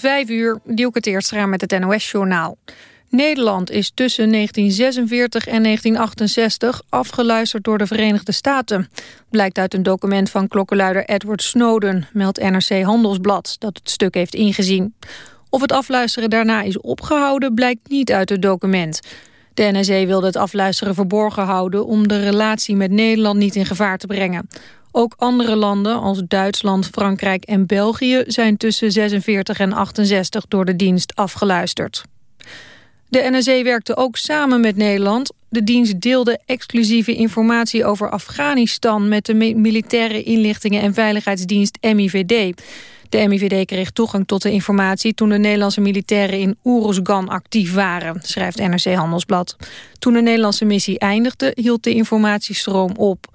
Vijf uur, Dielke Teerstra met het NOS-journaal. Nederland is tussen 1946 en 1968 afgeluisterd door de Verenigde Staten. Blijkt uit een document van klokkenluider Edward Snowden, meldt NRC Handelsblad, dat het stuk heeft ingezien. Of het afluisteren daarna is opgehouden, blijkt niet uit het document. De NSE wilde het afluisteren verborgen houden om de relatie met Nederland niet in gevaar te brengen. Ook andere landen als Duitsland, Frankrijk en België zijn tussen 46 en 68 door de dienst afgeluisterd. De NSE werkte ook samen met Nederland. De dienst deelde exclusieve informatie over Afghanistan... met de militaire inlichtingen en veiligheidsdienst MIVD. De MIVD kreeg toegang tot de informatie... toen de Nederlandse militairen in Oeruzgan actief waren, schrijft NRC Handelsblad. Toen de Nederlandse missie eindigde, hield de informatiestroom op.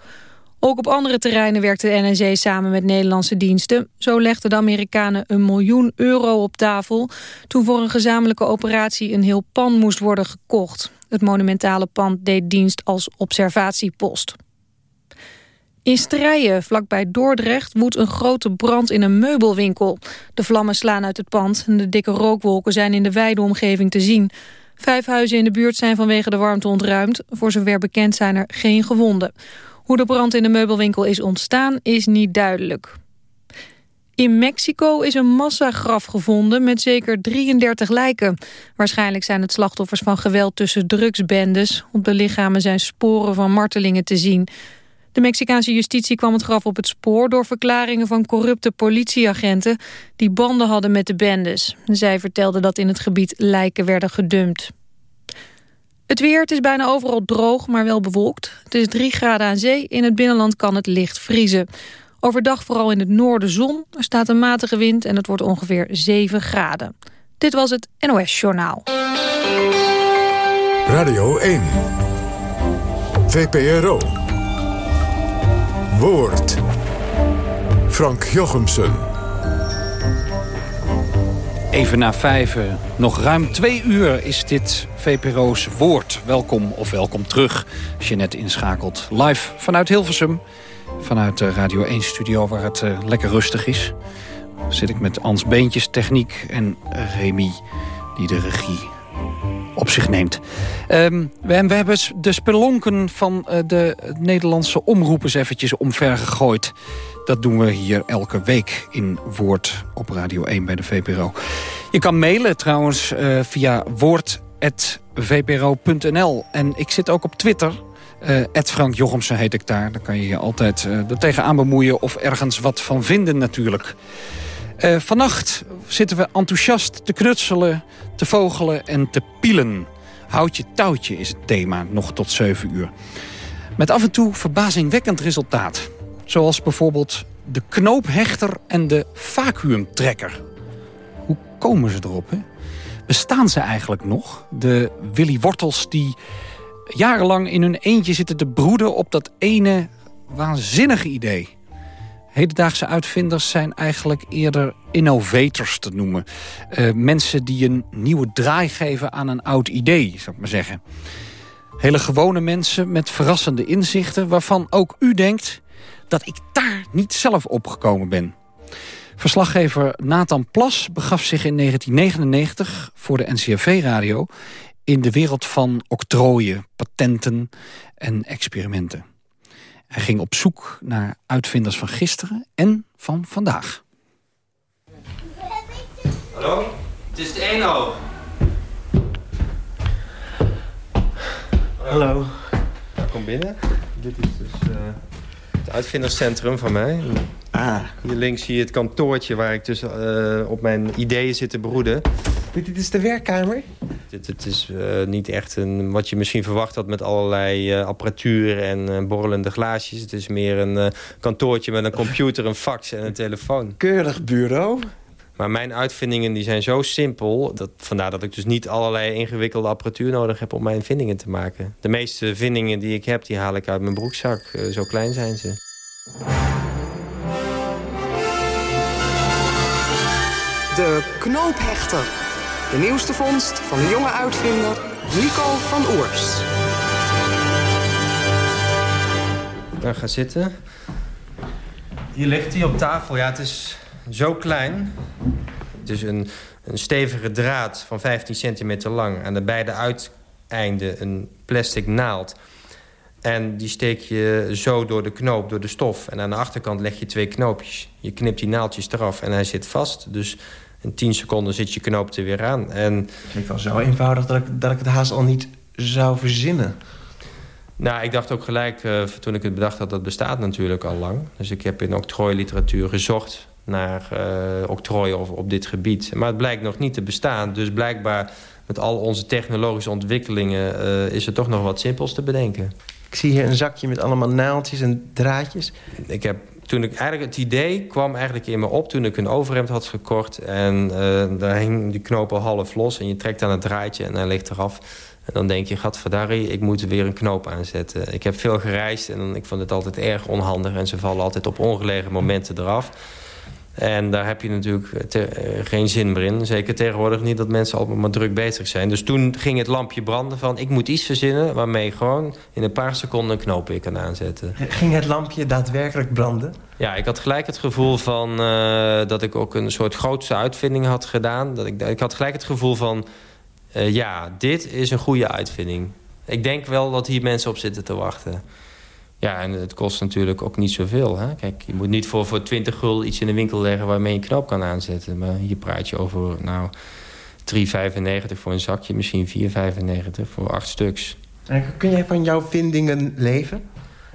Ook op andere terreinen werkte de NSE samen met Nederlandse diensten. Zo legden de Amerikanen een miljoen euro op tafel... toen voor een gezamenlijke operatie een heel pand moest worden gekocht. Het monumentale pand deed dienst als observatiepost. In Strijen, vlakbij Dordrecht, woedt een grote brand in een meubelwinkel. De vlammen slaan uit het pand en de dikke rookwolken zijn in de wijde omgeving te zien. Vijf huizen in de buurt zijn vanwege de warmte ontruimd. Voor zover bekend zijn er geen gewonden. Hoe de brand in de meubelwinkel is ontstaan is niet duidelijk. In Mexico is een massagraf gevonden met zeker 33 lijken. Waarschijnlijk zijn het slachtoffers van geweld tussen drugsbendes. Op de lichamen zijn sporen van martelingen te zien. De Mexicaanse justitie kwam het graf op het spoor... door verklaringen van corrupte politieagenten... die banden hadden met de bendes. Zij vertelden dat in het gebied lijken werden gedumpt. Het weer, het is bijna overal droog, maar wel bewolkt. Het is 3 graden aan zee, in het binnenland kan het licht vriezen. Overdag vooral in het noorden zon, er staat een matige wind... en het wordt ongeveer 7 graden. Dit was het NOS Journaal. Radio 1. VPRO. Woord. Frank Jochemsen. Even na vijven, nog ruim twee uur is dit VPRO's Woord. Welkom of welkom terug als je net inschakelt. Live vanuit Hilversum, vanuit de Radio 1-studio waar het uh, lekker rustig is. Zit ik met Ans Beentjes, techniek en Remy die de regie op zich neemt. Um, we, we, hebben de spelonken van uh, de Nederlandse omroepers eventjes omver gegooid. Dat doen we hier elke week in Woord op Radio 1 bij de VPRO. Je kan mailen trouwens uh, via woord.vpro.nl. En ik zit ook op Twitter. Uh, Frank Jochemsen heet ik daar. Daar kan je je altijd uh, er tegenaan bemoeien of ergens wat van vinden natuurlijk. Vannacht zitten we enthousiast te knutselen, te vogelen en te pielen. Houtje touwtje is het thema, nog tot 7 uur. Met af en toe verbazingwekkend resultaat. Zoals bijvoorbeeld de knoophechter en de vacuümtrekker. Hoe komen ze erop, hè? Bestaan ze eigenlijk nog? De Willy Wortels die jarenlang in hun eentje zitten te broeden... op dat ene waanzinnige idee. Hedendaagse uitvinders zijn eigenlijk eerder innovators te noemen. Uh, mensen die een nieuwe draai geven aan een oud idee, zou ik maar zeggen. Hele gewone mensen met verrassende inzichten... waarvan ook u denkt dat ik daar niet zelf opgekomen ben. Verslaggever Nathan Plas begaf zich in 1999 voor de NCRV-radio... in de wereld van octrooien, patenten en experimenten. Hij ging op zoek naar uitvinders van gisteren en van vandaag. Hallo, het is de Eno. Hallo. kom binnen. Dit is dus uh, het uitvinderscentrum van mij. Ah. Hier links zie je het kantoortje waar ik dus uh, op mijn ideeën zit te broeden. Dit, is de werkkamer? Dit, het is uh, niet echt een, wat je misschien verwacht had met allerlei uh, apparatuur en borrelende glaasjes. Het is meer een kantoortje met een computer, een fax en een telefoon. Keurig bureau. Maar mijn uitvindingen die zijn zo simpel. Dat, vandaar dat ik dus niet allerlei ingewikkelde apparatuur nodig heb om mijn vindingen te maken. De meeste vindingen die ik heb, die haal ik uit mijn broekzak. zo klein zijn ze. De knoophechter. De nieuwste vondst van de jonge uitvinder Nico van Oers. Nou, ga zitten. Hier ligt hij op tafel. Ja, het is zo klein. dus een, een stevige draad van 15 centimeter lang... aan de beide uiteinden een plastic naald... En die steek je zo door de knoop, door de stof. En aan de achterkant leg je twee knoopjes. Je knipt die naaldjes eraf en hij zit vast. Dus in 10 seconden zit je knoop er weer aan. En... Het klinkt wel zo eenvoudig dat ik, dat ik het haast al niet zou verzinnen. Nou, ik dacht ook gelijk, uh, toen ik het bedacht had... dat bestaat natuurlijk al lang. Dus ik heb in octrooiliteratuur gezocht naar uh, octrooien op, op dit gebied. Maar het blijkt nog niet te bestaan. Dus blijkbaar met al onze technologische ontwikkelingen... Uh, is er toch nog wat simpels te bedenken. Ik zie hier een zakje met allemaal naaldjes en draadjes. Ik heb toen ik eigenlijk het idee kwam eigenlijk in me op toen ik een overhemd had gekocht en uh, daar hing die knoop al half los en je trekt aan het draadje en hij ligt eraf. En dan denk je, gadverdarrie, ik moet weer een knoop aanzetten. Ik heb veel gereisd en ik vond het altijd erg onhandig en ze vallen altijd op ongelegen momenten eraf. En daar heb je natuurlijk eh, geen zin meer in. Zeker tegenwoordig niet dat mensen altijd maar druk bezig zijn. Dus toen ging het lampje branden van... ik moet iets verzinnen waarmee gewoon in een paar seconden een knoop weer kan aanzetten. Ging het lampje daadwerkelijk branden? Ja, ik had gelijk het gevoel van uh, dat ik ook een soort grootste uitvinding had gedaan. Dat ik, ik had gelijk het gevoel van... Uh, ja, dit is een goede uitvinding. Ik denk wel dat hier mensen op zitten te wachten. Ja, en het kost natuurlijk ook niet zoveel. Hè? Kijk, je moet niet voor, voor 20 gul iets in de winkel leggen... waarmee je knoop kan aanzetten. Maar hier praat je over nou, 3,95 voor een zakje, misschien 4,95 voor acht stuks. En kun jij van jouw vindingen leven?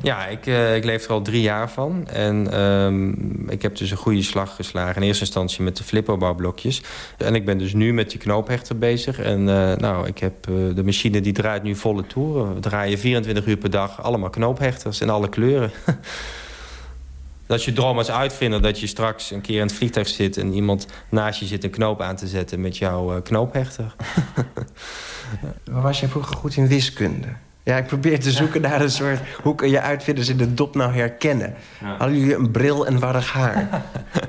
Ja, ik, uh, ik leef er al drie jaar van. En um, ik heb dus een goede slag geslagen. In eerste instantie met de flipperbouwblokjes. En ik ben dus nu met die knoophechter bezig. En uh, nou, ik heb uh, de machine die draait nu volle toeren. We draaien 24 uur per dag allemaal knoophechters in alle kleuren. dat is je droom als uitvinder dat je straks een keer in het vliegtuig zit... en iemand naast je zit een knoop aan te zetten met jouw knoophechter. Was jij vroeger goed in wiskunde? Ja, ik probeer te zoeken naar een soort... hoe kun je uitvinders in de dop nou herkennen? Ja. Hadden jullie een bril en warrig haar?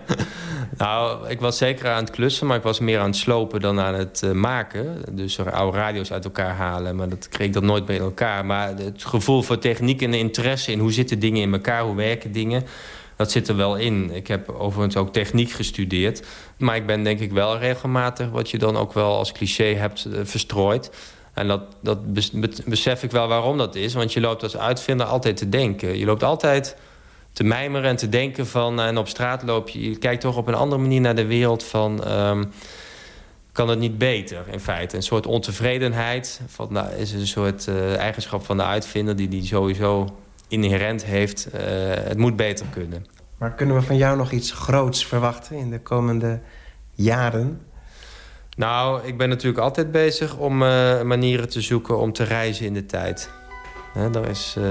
nou, ik was zeker aan het klussen... maar ik was meer aan het slopen dan aan het uh, maken. Dus er oude radio's uit elkaar halen. Maar dat kreeg ik dat nooit bij elkaar. Maar het gevoel voor techniek en interesse in hoe zitten dingen in elkaar... hoe werken dingen, dat zit er wel in. Ik heb overigens ook techniek gestudeerd. Maar ik ben denk ik wel regelmatig... wat je dan ook wel als cliché hebt uh, verstrooid... En dat, dat besef ik wel waarom dat is. Want je loopt als uitvinder altijd te denken. Je loopt altijd te mijmeren en te denken van... en op straat loop je... je kijkt toch op een andere manier naar de wereld van... Um, kan het niet beter, in feite. Een soort ontevredenheid van, nou, is een soort uh, eigenschap van de uitvinder... die die sowieso inherent heeft. Uh, het moet beter kunnen. Maar kunnen we van jou nog iets groots verwachten in de komende jaren? Nou, ik ben natuurlijk altijd bezig om uh, manieren te zoeken om te reizen in de tijd. He, daar is uh,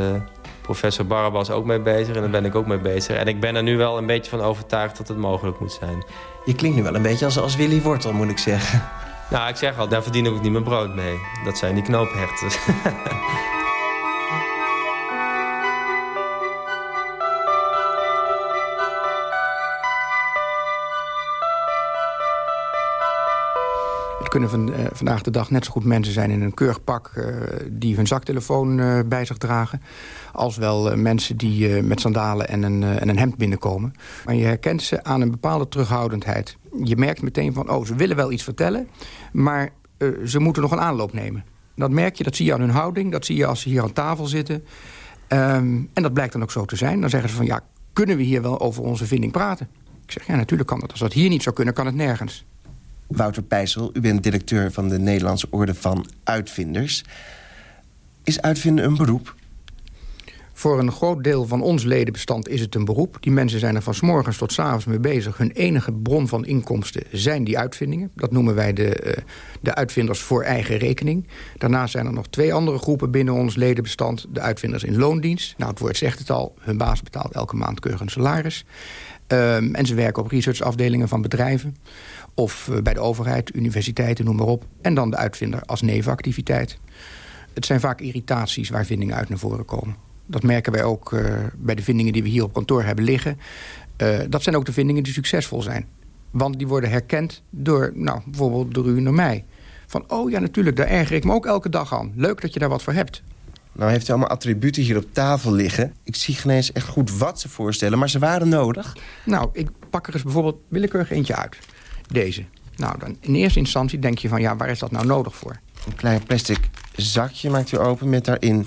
professor Barabbas ook mee bezig en daar ben ik ook mee bezig. En ik ben er nu wel een beetje van overtuigd dat het mogelijk moet zijn. Je klinkt nu wel een beetje als, als Willy Wortel, moet ik zeggen. Nou, ik zeg al, daar verdien ik ook niet mijn brood mee. Dat zijn die knoophechters. kunnen van, uh, vandaag de dag net zo goed mensen zijn in een keurig pak... Uh, die hun zaktelefoon uh, bij zich dragen... als wel mensen die met sandalen en een, en een hemd binnenkomen. Maar je herkent ze aan een bepaalde terughoudendheid. Je merkt meteen van, oh, ze willen wel iets vertellen... maar ze moeten nog een aanloop nemen. Dat merk je, dat zie je aan hun houding. Dat zie je als ze hier aan tafel zitten. Um, en dat blijkt dan ook zo te zijn. Dan zeggen ze van, ja, kunnen we hier wel over onze vinding praten? Ik zeg, ja, natuurlijk kan dat. Als dat hier niet zou kunnen, kan het nergens. Wouter Pijssel, u bent directeur van de Nederlandse Orde van Uitvinders. Is uitvinden een beroep? Voor een groot deel van ons ledenbestand is het een beroep. Die mensen zijn er van morgens tot s avonds mee bezig. Hun enige bron van inkomsten zijn die uitvindingen. Dat noemen wij de, uh, de uitvinders voor eigen rekening. Daarnaast zijn er nog twee andere groepen binnen ons ledenbestand. De uitvinders in loondienst. Nou, het woord zegt het al. Hun baas betaalt elke maand keurig een salaris. Um, en ze werken op researchafdelingen van bedrijven. Of uh, bij de overheid, universiteiten, noem maar op. En dan de uitvinder als nevenactiviteit. Het zijn vaak irritaties waar vindingen uit naar voren komen. Dat merken wij ook uh, bij de vindingen die we hier op kantoor hebben liggen. Uh, dat zijn ook de vindingen die succesvol zijn. Want die worden herkend door, nou, bijvoorbeeld door u en door mij. Van, oh ja, natuurlijk, daar erger ik me ook elke dag aan. Leuk dat je daar wat voor hebt. Nou heeft u allemaal attributen hier op tafel liggen. Ik zie geen eens echt goed wat ze voorstellen, maar ze waren nodig. Nou, ik pak er eens bijvoorbeeld willekeurig eentje uit. Deze. Nou, dan in eerste instantie denk je van ja, waar is dat nou nodig voor? Een klein plastic zakje maakt u open met daarin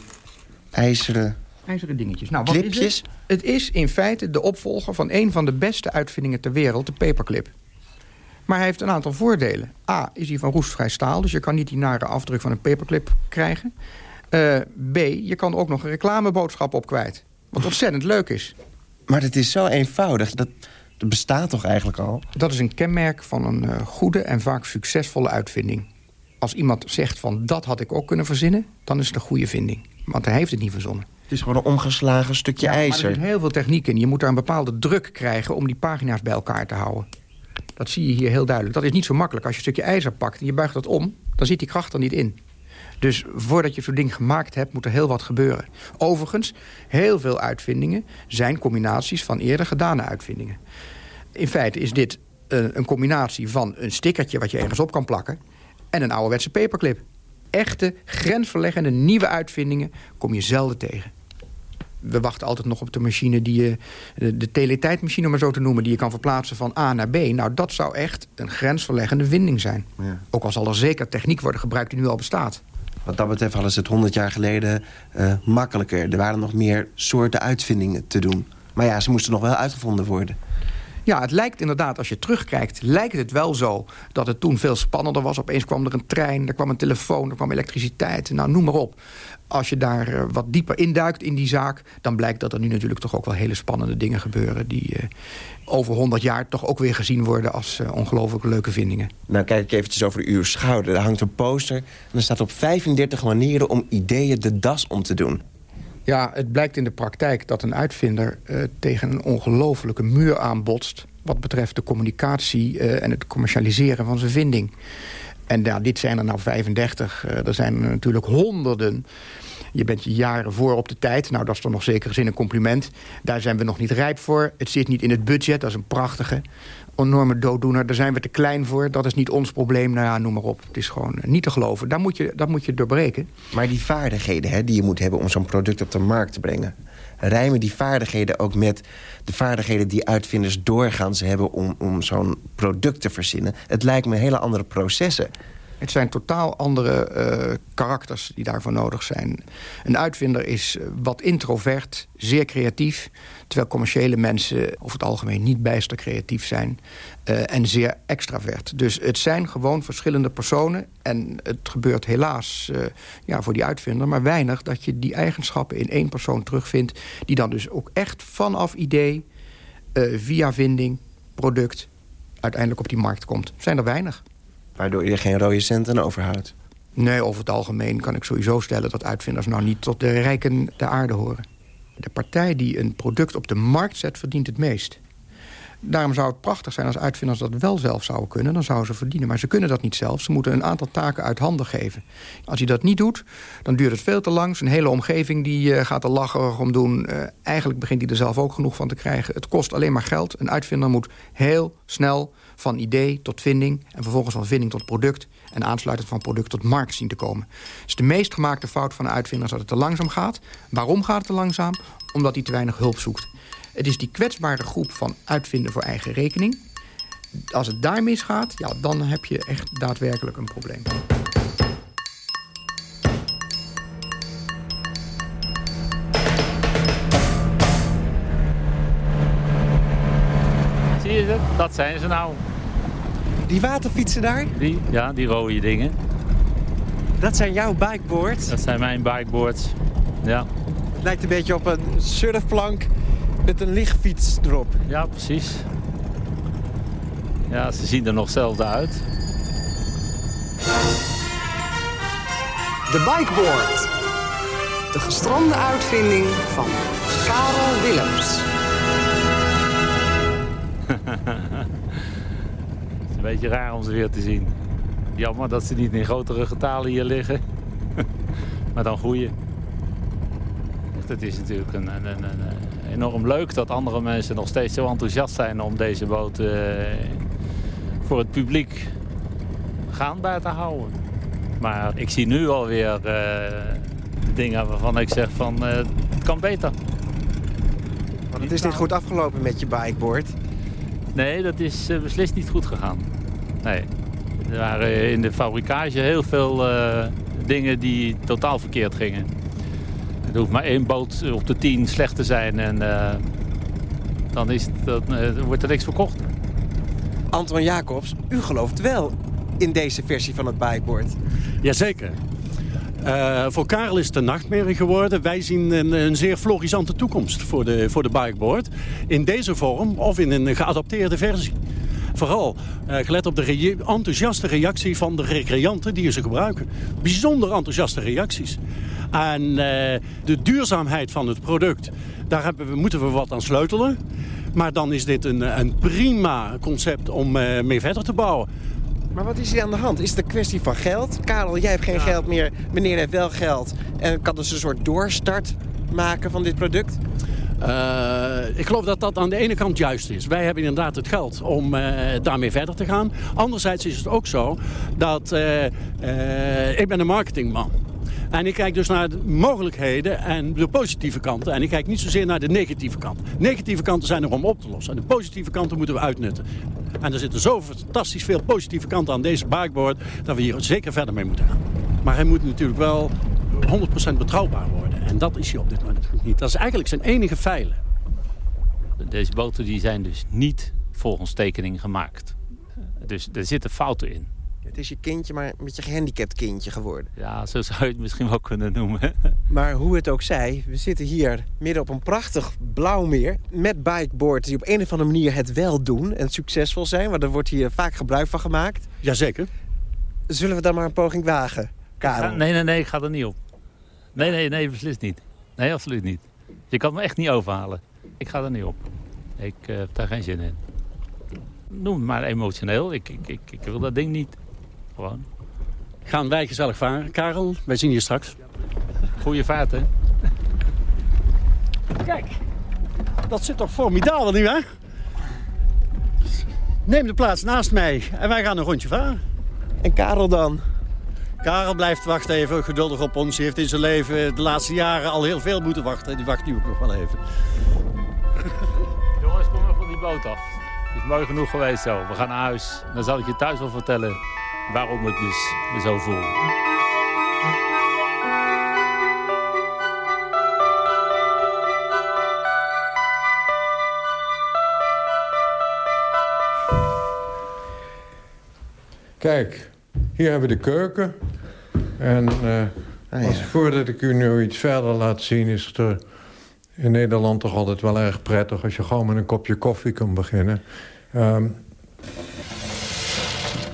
ijzeren IJzeren dingetjes. Nou, wat is clipjes. het? het is in feite de opvolger van een van de beste uitvindingen ter wereld, de paperclip. Maar hij heeft een aantal voordelen. A, is hij van roestvrij staal, dus je kan niet die nare afdruk van een paperclip krijgen. Eh, B, je kan er ook nog een reclameboodschap op kwijt. Wat ontzettend leuk is. Maar het is zo eenvoudig. Dat, dat bestaat toch eigenlijk al? Dat is een kenmerk van een eh, goede en vaak succesvolle uitvinding. Als iemand zegt van dat had ik ook kunnen verzinnen... dan is het een goede vinding. Want hij heeft het niet verzonnen. Het is gewoon een omgeslagen stukje Ja, maar er ijzer. zit heel veel techniek in. Je moet daar een bepaalde druk krijgen om die pagina's bij elkaar te houden. Dat zie je hier heel duidelijk. Dat is niet zo makkelijk. Als je een stukje ijzer pakt en je buigt dat om... dan zit die kracht er niet in. Dus voordat je zo'n ding gemaakt hebt, moet er heel wat gebeuren. Overigens, heel veel uitvindingen zijn combinaties van eerder gedane uitvindingen. In feite is dit eh, een combinatie van een stickertje... wat je ergens op kan plakken... en een ouderwetse paperclip. Echte, grensverleggende, nieuwe uitvindingen kom je zelden tegen we wachten altijd nog op de machine die je... de, de teletijdmachine, om maar zo te noemen... die je kan verplaatsen van A naar B. Nou, dat zou echt een grensverleggende winding zijn. Ja. Ook al zal er zeker techniek worden gebruikt die nu al bestaat. Wat dat betreft hadden ze het 100 jaar geleden eh, makkelijker. Er waren nog meer soorten uitvindingen te doen. Maar ja, ze moesten nog wel uitgevonden worden. Ja, het lijkt inderdaad, als je terugkijkt... lijkt het wel zo dat het toen veel spannender was. Opeens kwam er een trein, er kwam een telefoon, er kwam elektriciteit. Nou, noem maar op. Als je daar eh, wat dieper induikt in die zaak... dan blijkt dat er nu natuurlijk toch ook wel hele spannende dingen gebeuren... die eh, over 100 jaar toch ook weer gezien worden als eh, ongelooflijk leuke vindingen. Nou, kijk ik eventjes over uw schouder. Daar hangt een poster. En er staat op 35 manieren om ideeën de das om te doen. Ja, het blijkt in de praktijk dat een uitvinder eh, tegen een ongelofelijke muur aanbotst... wat betreft de communicatie eh, en het commercialiseren van zijn vinding. En ja, dit zijn er nou 35, eh, er zijn er natuurlijk honderden. Je bent je jaren voor op de tijd. Nou, dat is toch nog zeker zin een compliment. Daar zijn we nog niet rijp voor. Het zit niet in het budget, dat is een prachtige enorme dooddoener. Daar zijn we te klein voor, dat is niet ons probleem. Nou ja, noem maar op. Het is gewoon eh, niet te geloven. Daar moet je, dat moet je doorbreken. Maar die vaardigheden hè, die je moet hebben om zo'n product op de markt te brengen... rijmen die vaardigheden ook met de vaardigheden die uitvinders doorgaans hebben... om, om zo'n product te verzinnen? Het lijkt me hele andere processen. Het zijn totaal andere eh, karakters die daarvoor nodig zijn. Een uitvinder is eh, wat introvert, zeer creatief... terwijl commerciële mensen over het algemeen niet bijster creatief zijn... eh, en zeer extravert. Dus het zijn gewoon verschillende personen... en het gebeurt helaas ja, voor die uitvinder maar weinig... dat je die eigenschappen in één persoon terugvindt... die dan dus ook echt vanaf idee, via vinding, product... uiteindelijk op die markt komt. Zijn er weinig. Waardoor je geen rode centen overhoudt. Nee, over het algemeen kan ik sowieso stellen... dat uitvinders nou niet tot de rijken der aarde horen. De partij die een product op de markt zet, verdient het meest. Daarom zou het prachtig zijn als uitvinders dat wel zelf zouden kunnen. Dan zouden ze verdienen. Maar ze kunnen dat niet zelf. Ze moeten een aantal taken uit handen geven. Als hij dat niet doet, dan duurt het veel te lang. Zijn hele omgeving die, eh, gaat er lacherig om doen. Eh, eigenlijk begint hij er zelf ook genoeg van te krijgen. Het kost alleen maar geld. Een uitvinder moet heel snel van idee tot vinding... en vervolgens van vinding tot product... en aansluitend van product tot markt zien te komen. Is de meest gemaakte fout van een uitvinder dat het te langzaam gaat. Waarom gaat het te langzaam? Omdat hij te weinig hulp zoekt. Het is die kwetsbare groep van uitvinden voor eigen rekening. Als het daar misgaat, ja, dan heb je echt daadwerkelijk een probleem. Dat? Zijn ze nou. Die waterfietsen daar, Die, ja, die rode dingen. dat zijn jouw bikeboards. Dat zijn mijn bikeboards. Ja, Het lijkt een beetje op een surfplank met een lichtfiets erop. ja precies. Ja, ze zien er nog hetzelfde uit. De bikeboard. De gestrande uitvinding van Karel Willems. Beetje raar om ze weer te zien. Jammer dat ze niet in grotere getalen hier liggen. maar dan goeie. Het is natuurlijk een, een, enorm leuk dat andere mensen nog steeds zo enthousiast zijn om deze boot eh, voor het publiek gaanbaar te houden. Maar ik zie nu alweer eh dingen waarvan ik zeg van eh, het kan beter. Want het is niet goed afgelopen met je bikeboard. Nee, dat is beslist niet goed gegaan. Nee. Er waren in de fabrikage heel veel uh, dingen die totaal verkeerd gingen. Er hoeft maar één boot op de tien slecht te zijn en uh, dan, is, dan uh, wordt er niks verkocht. Anton Jacobs, u gelooft wel in deze versie van het bikeboard. Jazeker. Uh, voor Karel is het een nachtmerrie geworden. Wij zien een, een, zeer florisante toekomst voor de, voor de bikeboard. In deze vorm of in een geadapteerde versie. Vooral uh, gelet op de enthousiaste reactie van de recreanten die ze gebruiken. Bijzonder enthousiaste reacties. En uh, de duurzaamheid van het product, daar hebben we, moeten we wat aan sleutelen. Maar dan is dit een, een prima concept om mee verder te bouwen. Maar wat is hier aan de hand? Is het een kwestie van geld? Karel, jij hebt geen geld meer. Meneer heeft wel geld. En kan dus een soort doorstart maken van dit product? Uh, ik geloof dat dat aan de ene kant juist is. Wij hebben inderdaad het geld om uh, daarmee verder te gaan. Anderzijds is het ook zo dat uh, ik ben een marketingman. En ik kijk dus naar de mogelijkheden en de positieve kanten. En ik kijk niet zozeer naar de negatieve kant. Negatieve kanten zijn er om op te lossen. En de positieve kanten moeten we uitnutten. En er zitten zo fantastisch veel positieve kanten aan deze bikeboard... dat we hier zeker verder mee moeten gaan. Maar hij moet natuurlijk wel 100% betrouwbaar worden. En dat is hij op dit moment niet. Dat is eigenlijk zijn enige feilen. Deze boten die zijn dus niet volgens tekening gemaakt. Dus er zitten fouten in. Het is je kindje, maar een beetje gehandicapt kindje geworden. Ja, zo zou je het misschien wel kunnen noemen. Maar hoe het ook zij, we zitten hier midden op een prachtig blauw meer... met bikeboards die op een of andere manier het wel doen en succesvol zijn. Want er wordt hier vaak gebruik van gemaakt. Jazeker. Zullen we dan maar een poging wagen, Karel? nee, nee, nee, ik ga er niet op. Nee, nee, nee, beslist niet. Nee, absoluut niet. Je kan me echt niet overhalen. Ik ga er niet op. Ik uh, heb daar geen zin in. Noem het maar emotioneel. Ik, ik, ik, ik wil dat ding niet. Gewoon. Gaan wij gezellig varen, Karel? Wij zien je straks. Goeie vaart, hè? Kijk, dat zit toch formidabel nu, hè? Neem de plaats naast mij en wij gaan een rondje varen. En Karel dan? Karel blijft wachten even, geduldig op ons. Hij heeft in zijn leven de laatste jaren al heel veel moeten wachten. Die wacht nu ook nog wel even. Jongens, kom maar van die boot af. Het is mooi genoeg geweest zo. We gaan naar huis. Dan zal ik je thuis wel vertellen waarom ik dus me zo voel. Kijk, hier hebben we de keuken. En uh, ah, als, voordat ik u nu iets verder laat zien... is het er in Nederland toch altijd wel erg prettig... als je gewoon met een kopje koffie kan beginnen. Um,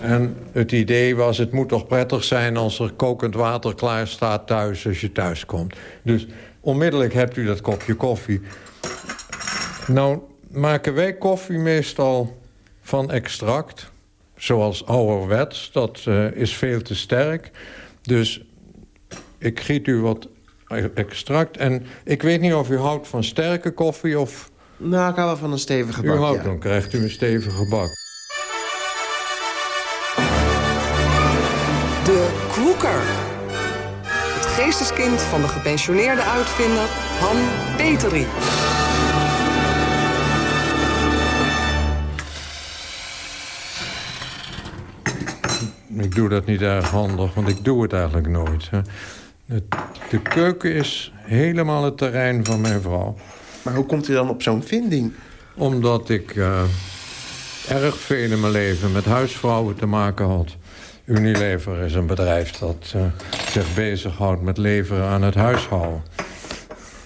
en het idee was, het moet toch prettig zijn als er kokend water klaar staat thuis als je thuis komt. Dus onmiddellijk hebt u dat kopje koffie. Nou maken wij koffie meestal van extract. Zoals ouderwets, dat uh, is veel te sterk. Dus ik giet u wat extract. En ik weet niet of u houdt van sterke koffie of... Nou, ik hou wel van een stevige bak, U houdt, dan krijgt u een stevige bak. De Kroeker. Het geesteskind van de gepensioneerde uitvinder Han Peteri. Ik doe dat niet erg handig, want ik doe het eigenlijk nooit. De keuken is helemaal het terrein van mijn vrouw. Maar hoe komt u dan op zo'n vinding? Omdat ik uh, erg veel in mijn leven met huisvrouwen te maken had. Unilever is een bedrijf dat uh, zich bezighoudt met leveren aan het huishouden.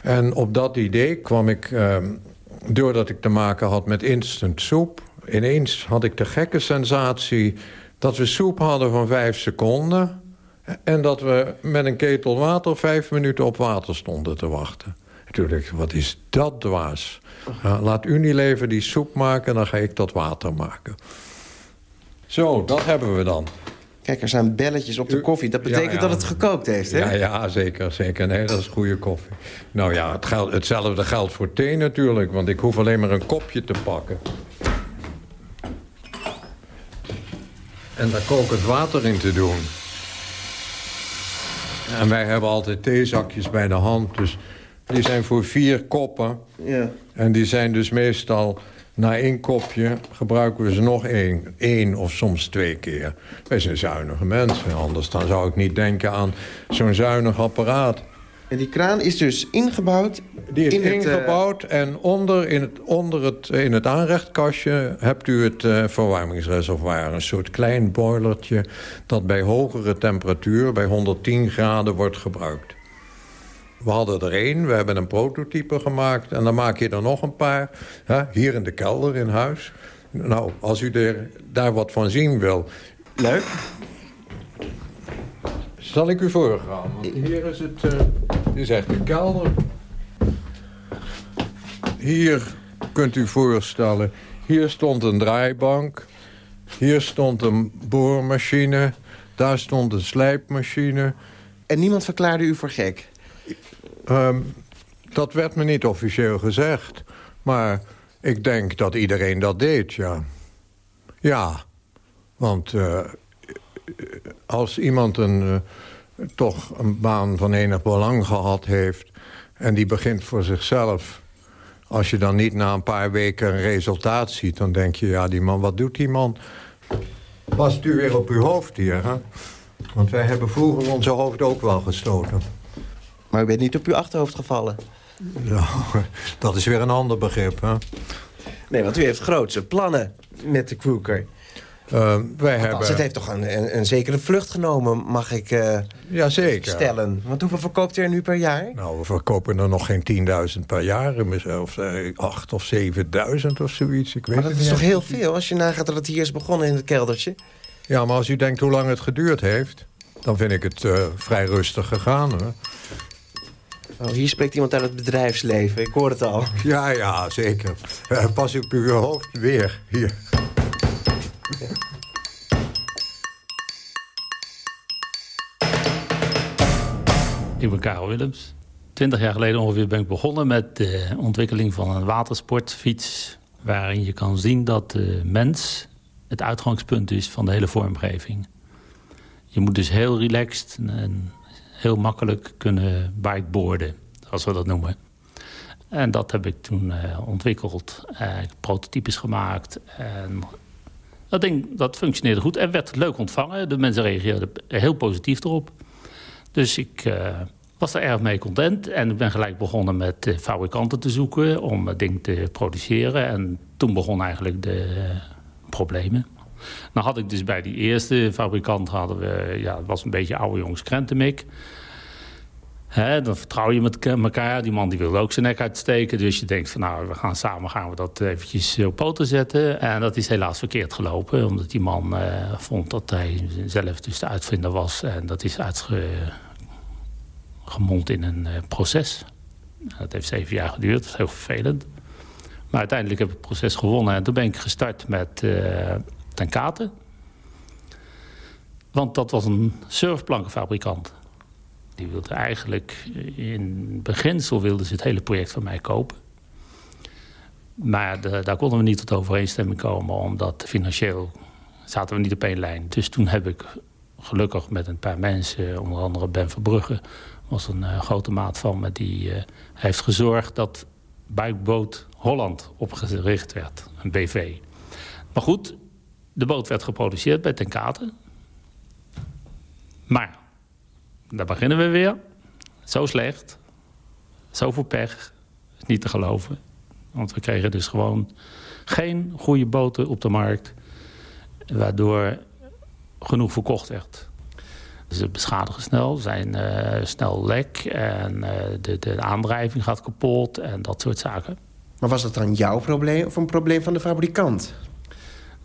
En op dat idee kwam ik, uh, doordat ik te maken had met instant soep... ineens had ik de gekke sensatie dat we soep hadden van vijf seconden... en dat we met een ketel water vijf minuten op water stonden te wachten. En toen dacht ik, wat is dat dwaas? Uh, laat Unilever die soep maken, dan ga ik dat water maken. Zo, dat hebben we dan. Kijk, er zijn belletjes op de koffie. Dat betekent dat het gekookt heeft, hè? Ja, ja, zeker, zeker. Nee, dat is goede koffie. Nou ja, het geldt, hetzelfde geldt voor thee natuurlijk. Want ik hoef alleen maar een kopje te pakken. En daar kokend water in te doen. En wij hebben altijd theezakjes bij de hand. Dus die zijn voor vier koppen. Ja. En die zijn dus meestal Na één kopje gebruiken we ze nog één, één of soms twee keer. Wij zijn zuinige mensen, anders dan zou ik niet denken aan zo'n zuinig apparaat. En die kraan is dus ingebouwd? Die is in het, ingebouwd en onder, in, het, onder het, in het aanrechtkastje hebt u het uh, verwarmingsreservoir. Een soort klein boilertje dat bij hogere temperatuur, bij 110 graden, wordt gebruikt. We hadden er één, we hebben een prototype gemaakt... en dan maak je er nog een paar, hè, hier in de kelder in huis. Nou, als u er, daar wat van zien wil... Leuk. Zal ik u voorgaan? Want hier is het... Uh, dit is echt een kelder. Hier kunt u voorstellen... Hier stond een draaibank. Hier stond een boormachine. Daar stond een slijpmachine. En niemand verklaarde u voor gek? Um, dat werd me niet officieel gezegd. Maar ik denk dat iedereen dat deed, ja. Ja, want uh, als iemand een, uh, toch een baan van enig belang gehad heeft... en die begint voor zichzelf... als je dan niet na een paar weken een resultaat ziet... dan denk je, ja, die man, wat doet die man? Past u weer op uw hoofd hier, hè? Want wij hebben vroeger onze hoofd ook wel gestoten. Maar u bent niet op uw achterhoofd gevallen? Ja, dat is weer een ander begrip, hè? Nee, want u heeft grootse plannen met de Kruger. Uh, wij hebben... Het heeft toch een, een, een, zekere vlucht genomen, mag ik uh, ja, zeker. stellen. Want hoeveel verkoopt u er nu per jaar? Nou, we verkopen er nog geen 10.000 per jaar. Of uh, 8.000 of 7.000 of zoiets. Ik weet maar dat is toch heel veel als je nagaat dat het hier is begonnen in het keldertje? Ja, maar als u denkt hoe lang het geduurd heeft... dan vind ik het vrij rustig gegaan, hoor. Oh, hier spreekt iemand uit het bedrijfsleven. Ik hoor het al. Ja, ja, zeker. Pas op uw hoofd weer. Hier. Ik ben Karel Willems. Twintig jaar geleden ongeveer ben ik begonnen met de ontwikkeling van een watersportfiets... waarin je kan zien dat de mens het uitgangspunt is van de hele vormgeving. Je moet dus heel relaxed en heel makkelijk kunnen bikeboarden, zoals we dat noemen. En dat heb ik toen uh, ontwikkeld, uh, prototypes gemaakt. En dat ding dat functioneerde goed en werd leuk ontvangen. De mensen reageerden heel positief erop. Dus ik uh, was er erg mee content. En ben gelijk begonnen met fabrikanten te zoeken om het ding te produceren. En toen begonnen eigenlijk de problemen. Nou had ik dus bij die eerste fabrikant hadden we, ja, het was een beetje oude jongens krentenmik. Dan vertrouw je met elkaar. Die man die wilde ook zijn nek uitsteken. Dus je denkt van nou, we gaan samen gaan we dat eventjes op poten zetten. En dat is helaas verkeerd gelopen. Omdat die man uh, vond dat hij zelf dus de uitvinder was. En dat is uitgemond in een uh, proces. Dat heeft zeven jaar geduurd. Dat is heel vervelend. Maar uiteindelijk heb ik het proces gewonnen. En toen ben ik gestart met uh, Ten Katen. Want dat was een surfplankenfabrikant. Die wilde eigenlijk, in beginsel wilden ze het hele project van mij kopen. Maar daar konden we niet tot overeenstemming komen, omdat financieel zaten we niet op één lijn. Dus toen heb ik gelukkig met een paar mensen, onder andere Ben Verbrugge, was een uh, grote maat van me, die uh, heeft gezorgd dat Buikboot Holland opgericht werd, een BV. Maar goed, de boot werd geproduceerd bij Ten Katen. Maar daar beginnen we weer. Zo slecht. Zoveel pech. Is niet te geloven. Want we kregen dus gewoon geen goede boten op de markt. Waardoor genoeg verkocht werd. Dus het beschadigen snel, zijn uh, snel lek en uh, de, de aandrijving gaat kapot en dat soort zaken. Maar was dat dan jouw probleem of een probleem van de fabrikant?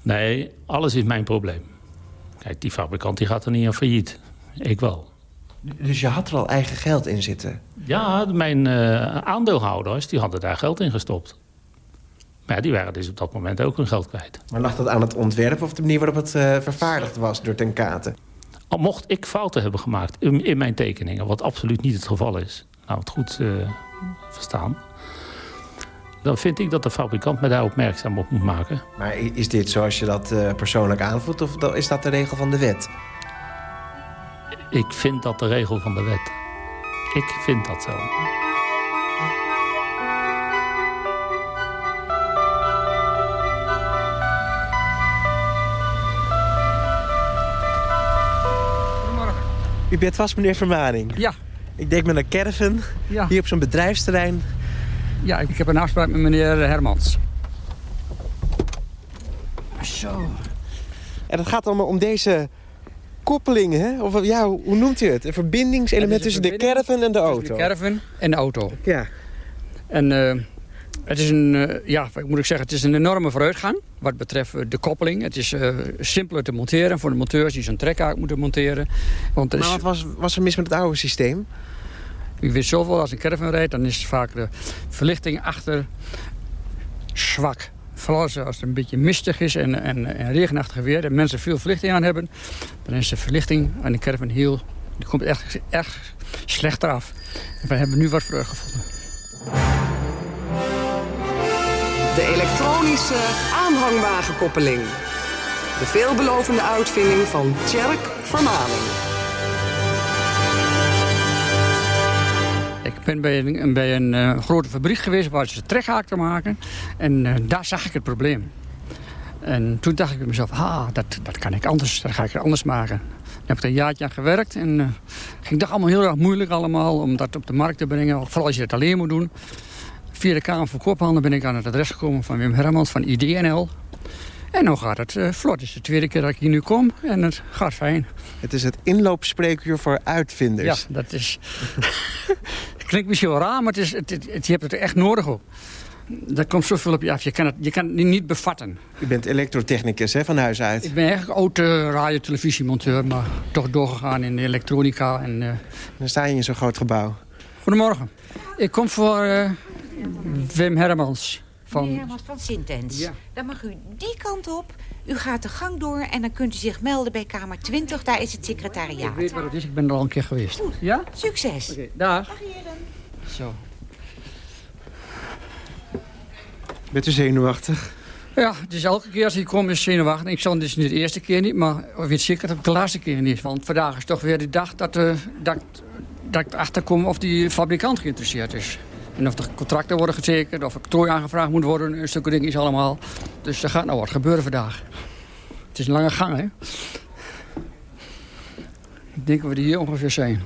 Nee, alles is mijn probleem. Kijk, die fabrikant die gaat er niet aan failliet. Ik wel. Dus je had er al eigen geld in zitten? Ja, mijn uh, aandeelhouders die hadden daar geld in gestopt. Maar ja, die waren dus op dat moment ook hun geld kwijt. Maar lag dat aan het ontwerp of de manier waarop het uh, vervaardigd was door Ten Katen? Al mocht ik fouten hebben gemaakt in, in, mijn tekeningen, wat absoluut niet het geval is. Nou, het goed uh, verstaan. Dan vind ik dat de fabrikant me daar opmerkzaam op moet maken. Maar is dit zoals je dat persoonlijk aanvoelt of is dat de regel van de wet? Ik vind dat de regel van de wet. Ik vind dat zo. U bent vast meneer Vermaning. Ja. Ik denk met een caravan, ja. hier op zo'n bedrijfsterrein. Ja, ik heb een afspraak met meneer Hermans. Zo. En het gaat allemaal om deze koppeling, hè? Of ja, hoe noemt u het? Een verbindingselement is tussen de caravan en de auto. De caravan en de auto. Ja. En eh, het is een, eh, ja, wat moet ik zeggen, het is een enorme vooruitgang wat betreft eh, de koppeling. Het is eh, simpeler te monteren voor de monteurs die zo'n trekhaak moeten monteren. Want er Maar is, wat was, was er mis met het oude systeem? u weet zoveel, als een caravan rijdt, dan is vaak de verlichting achter zwak. Vooral als het een beetje mistig is en, en, en regenachtig weer en mensen veel verlichting aan hebben, dan is de verlichting aan de caravan heel, die komt echt, echt slechter af. En we hebben nu wat voor gevonden. De elektronische aanhangwagenkoppeling. De veelbelovende uitvinding van Tjerk Vermaning. Ik ben bij een, bij een eh, grote fabriek geweest waar ze trekhaak te maken. En eh, daar zag ik het probleem. En toen dacht ik bij mezelf, ah, dat, dat kan ik anders, dat ga ik anders maken. Daar heb ik er een jaartje aan gewerkt en eh, ging dat allemaal heel erg moeilijk allemaal om dat op de markt te brengen. Vooral als je het alleen moet doen. Via de Kamer van Koophandel ben ik aan het adres gekomen van Wim Hermans van IDNL. En nu gaat het eh, vlot. Het is de tweede keer dat ik hier nu kom en het gaat fijn. Het is het inloopspreekuur voor uitvinders. Ja, dat is... klinkt misschien wel raar, maar het is, het, het- het- je hebt het er echt nodig op. Er komt zoveel op je af. Je kan het, je kan het niet bevatten. U bent elektrotechnicus hè, van huis uit. Ik ben eigenlijk oud uh, radio-televisiemonteur, maar toch doorgegaan in de elektronica. En, uh... Dan sta je in zo'n groot gebouw. Goedemorgen. Ik kom voor uh, Wim Hermans. Van... Meneer Hermans van Sintens. Ja. Dan mag u die kant op. U gaat de gang door en dan kunt u zich melden bij kamer 20. Daar is het secretariaat. Ik weet wat het is, ik ben er al een keer geweest. Goed. Ja? Succes. Oké, okay. Dag heren. Zo. Bent u zenuwachtig? Ja, het is elke keer als ik kom is zenuwachtig. Ik zal dus niet de eerste keer niet, maar ik weet zeker dat het de laatste keer niet is. Want vandaag is toch weer de dag dat, uh, dat, dat ik achterkom of die fabrikant geïnteresseerd is. En of de contracten worden getekend, of octrooi aangevraagd moet worden. Een stuk dingetjes allemaal. Dus er gaat nou wat gebeuren vandaag. Het is een lange gang, hè? Ik denk dat we hier ongeveer zijn.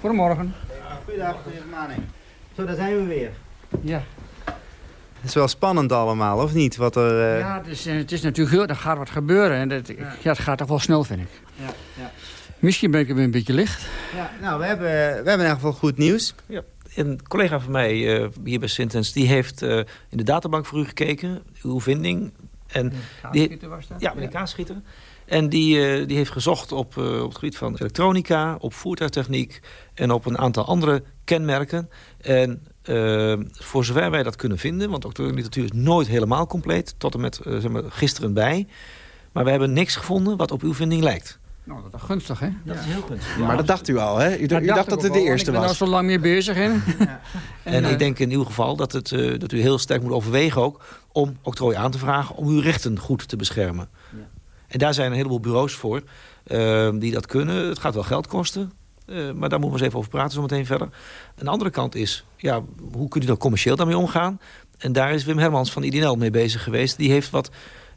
Goedemorgen. Goedendag, meneer Maning. Zo, daar zijn we weer. Ja. Het is wel spannend allemaal, of niet? Wat er, uh... Ja, het is, het is natuurlijk heel... Er gaat wat gebeuren. En dat, ja. ja. het gaat toch wel snel, vind ik. Ja, ja. Misschien ben ik weer een beetje licht. Ja, nou, we hebben, we hebben in ieder geval goed nieuws. Ja. Een collega van mij uh, hier bij Sintens, die heeft uh, in de databank voor u gekeken, uw vinding. En die, was dat? Ja, meneer Kaasschieter. En die, uh, die heeft gezocht op, op het gebied van elektronica, op voertuigtechniek en op een aantal andere kenmerken. En uh, voor zover wij dat kunnen vinden, want ook de literatuur is nooit helemaal compleet, tot en met uh, zeg maar, gisteren bij. Maar we hebben niks gevonden wat op uw vinding lijkt. Nou, dat is gunstig, hè? Dat is heel gunstig. Ja. Maar dat dacht u al, hè? U, u dacht dat het de eerste was. Ik ben al zo lang mee bezig, hè? ja. En, en ik denk in uw geval dat, het, uh, dat u heel sterk moet overwegen ook... om octrooi aan te vragen om uw rechten goed te beschermen. Ja. En daar zijn een heleboel bureaus voor uh, die dat kunnen. Het gaat wel geld kosten. Uh, maar daar moeten we eens even over praten zo meteen verder. Een andere kant is, ja, hoe kunt u dan commercieel daarmee omgaan? En daar is Wim Hermans van IDNL mee bezig geweest. Die heeft wat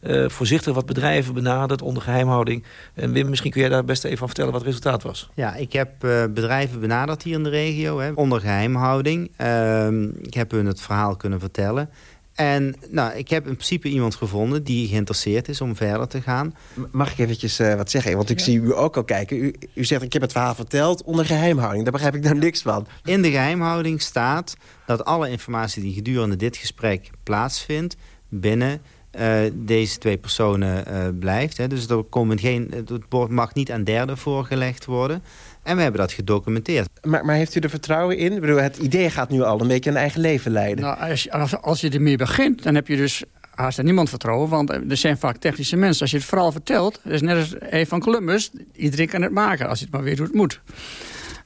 uh, voorzichtig wat bedrijven benaderd onder geheimhouding. En Wim, misschien kun jij daar best even van vertellen wat het resultaat was. Ja, ik heb uh, bedrijven benaderd hier in de regio, hè, onder geheimhouding. Uh, ik heb hun het verhaal kunnen vertellen. En nou, ik heb in principe iemand gevonden die geïnteresseerd is om verder te gaan. Mag ik eventjes uh, wat zeggen? Want ik ja. zie u ook al kijken. U, u zegt, ik heb het verhaal verteld onder geheimhouding. Daar begrijp ik nou niks van. In de geheimhouding staat dat alle informatie die gedurende dit gesprek plaatsvindt... binnen uh, deze twee personen uh, blijft. Hè. Dus er komen geen, het woord mag niet aan derden voorgelegd worden... En we hebben dat gedocumenteerd. Maar, maar heeft u er vertrouwen in? Ik bedoel, het idee gaat nu al een beetje een eigen leven leiden. Nou, als, als, als je ermee begint, dan heb je dus haast aan niemand vertrouwen. Want er zijn vaak technische mensen. Als je het verhaal vertelt, dat is net als een van Columbus. Iedereen kan het maken, als je het maar weet hoe het moet.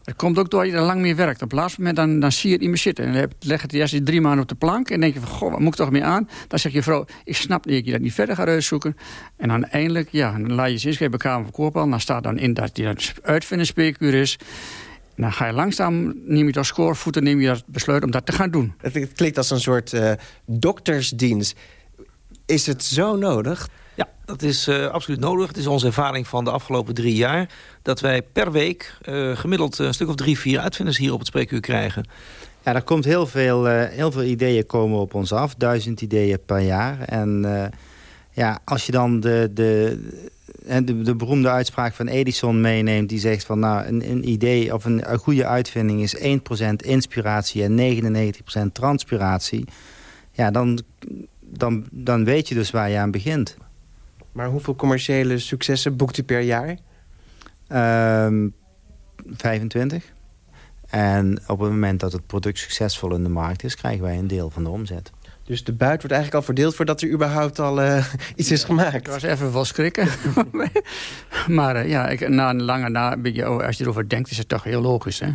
Het komt ook door je er lang mee werkt. Op het laatste moment dan, dan zie je het niet meer zitten. En dan leg het eerst drie maanden op de plank. En denk je van, goh, wat moet ik toch mee aan? Dan zeg je vrouw, ik snap niet dat je dat niet verder gaat uitzoeken. En dan eindelijk, ja, dan laat je eens inschrijven bij Kamer van. Dan staat dan in dat die uitvinderspreekuur is. Dan ga je langzaam, neem je dat scorevoeten, neem je dat besluit om dat te gaan doen. Het, klinkt als een soort uh, doktersdienst. Is het zo nodig? Dat is uh, absoluut nodig. Het is onze ervaring van de afgelopen drie jaar... dat wij per week uh, gemiddeld een stuk of drie, vier uitvinders hier op het spreekuur krijgen. Ja, er komt heel veel, uh, heel veel ideeën komen op ons af. Duizend ideeën per jaar. En ja, als je dan de, de, de, de, beroemde uitspraak van Edison meeneemt... die zegt van nou, een, een idee of een, een, goede uitvinding is 1% inspiratie en 99% transpiratie... ja, dan, dan, dan weet je dus waar je aan begint. Maar hoeveel commerciële successen boekt u per jaar? 25. Ehm, en op het moment dat het product succesvol in de markt is... krijgen wij een deel van de omzet. Dus de buit wordt eigenlijk al verdeeld voordat er überhaupt al uh, iets is gemaakt. Ik was even wel schrikken. maar uh, ja, ik, na een lange na, oh, als je erover denkt, is het toch heel logisch. Hè?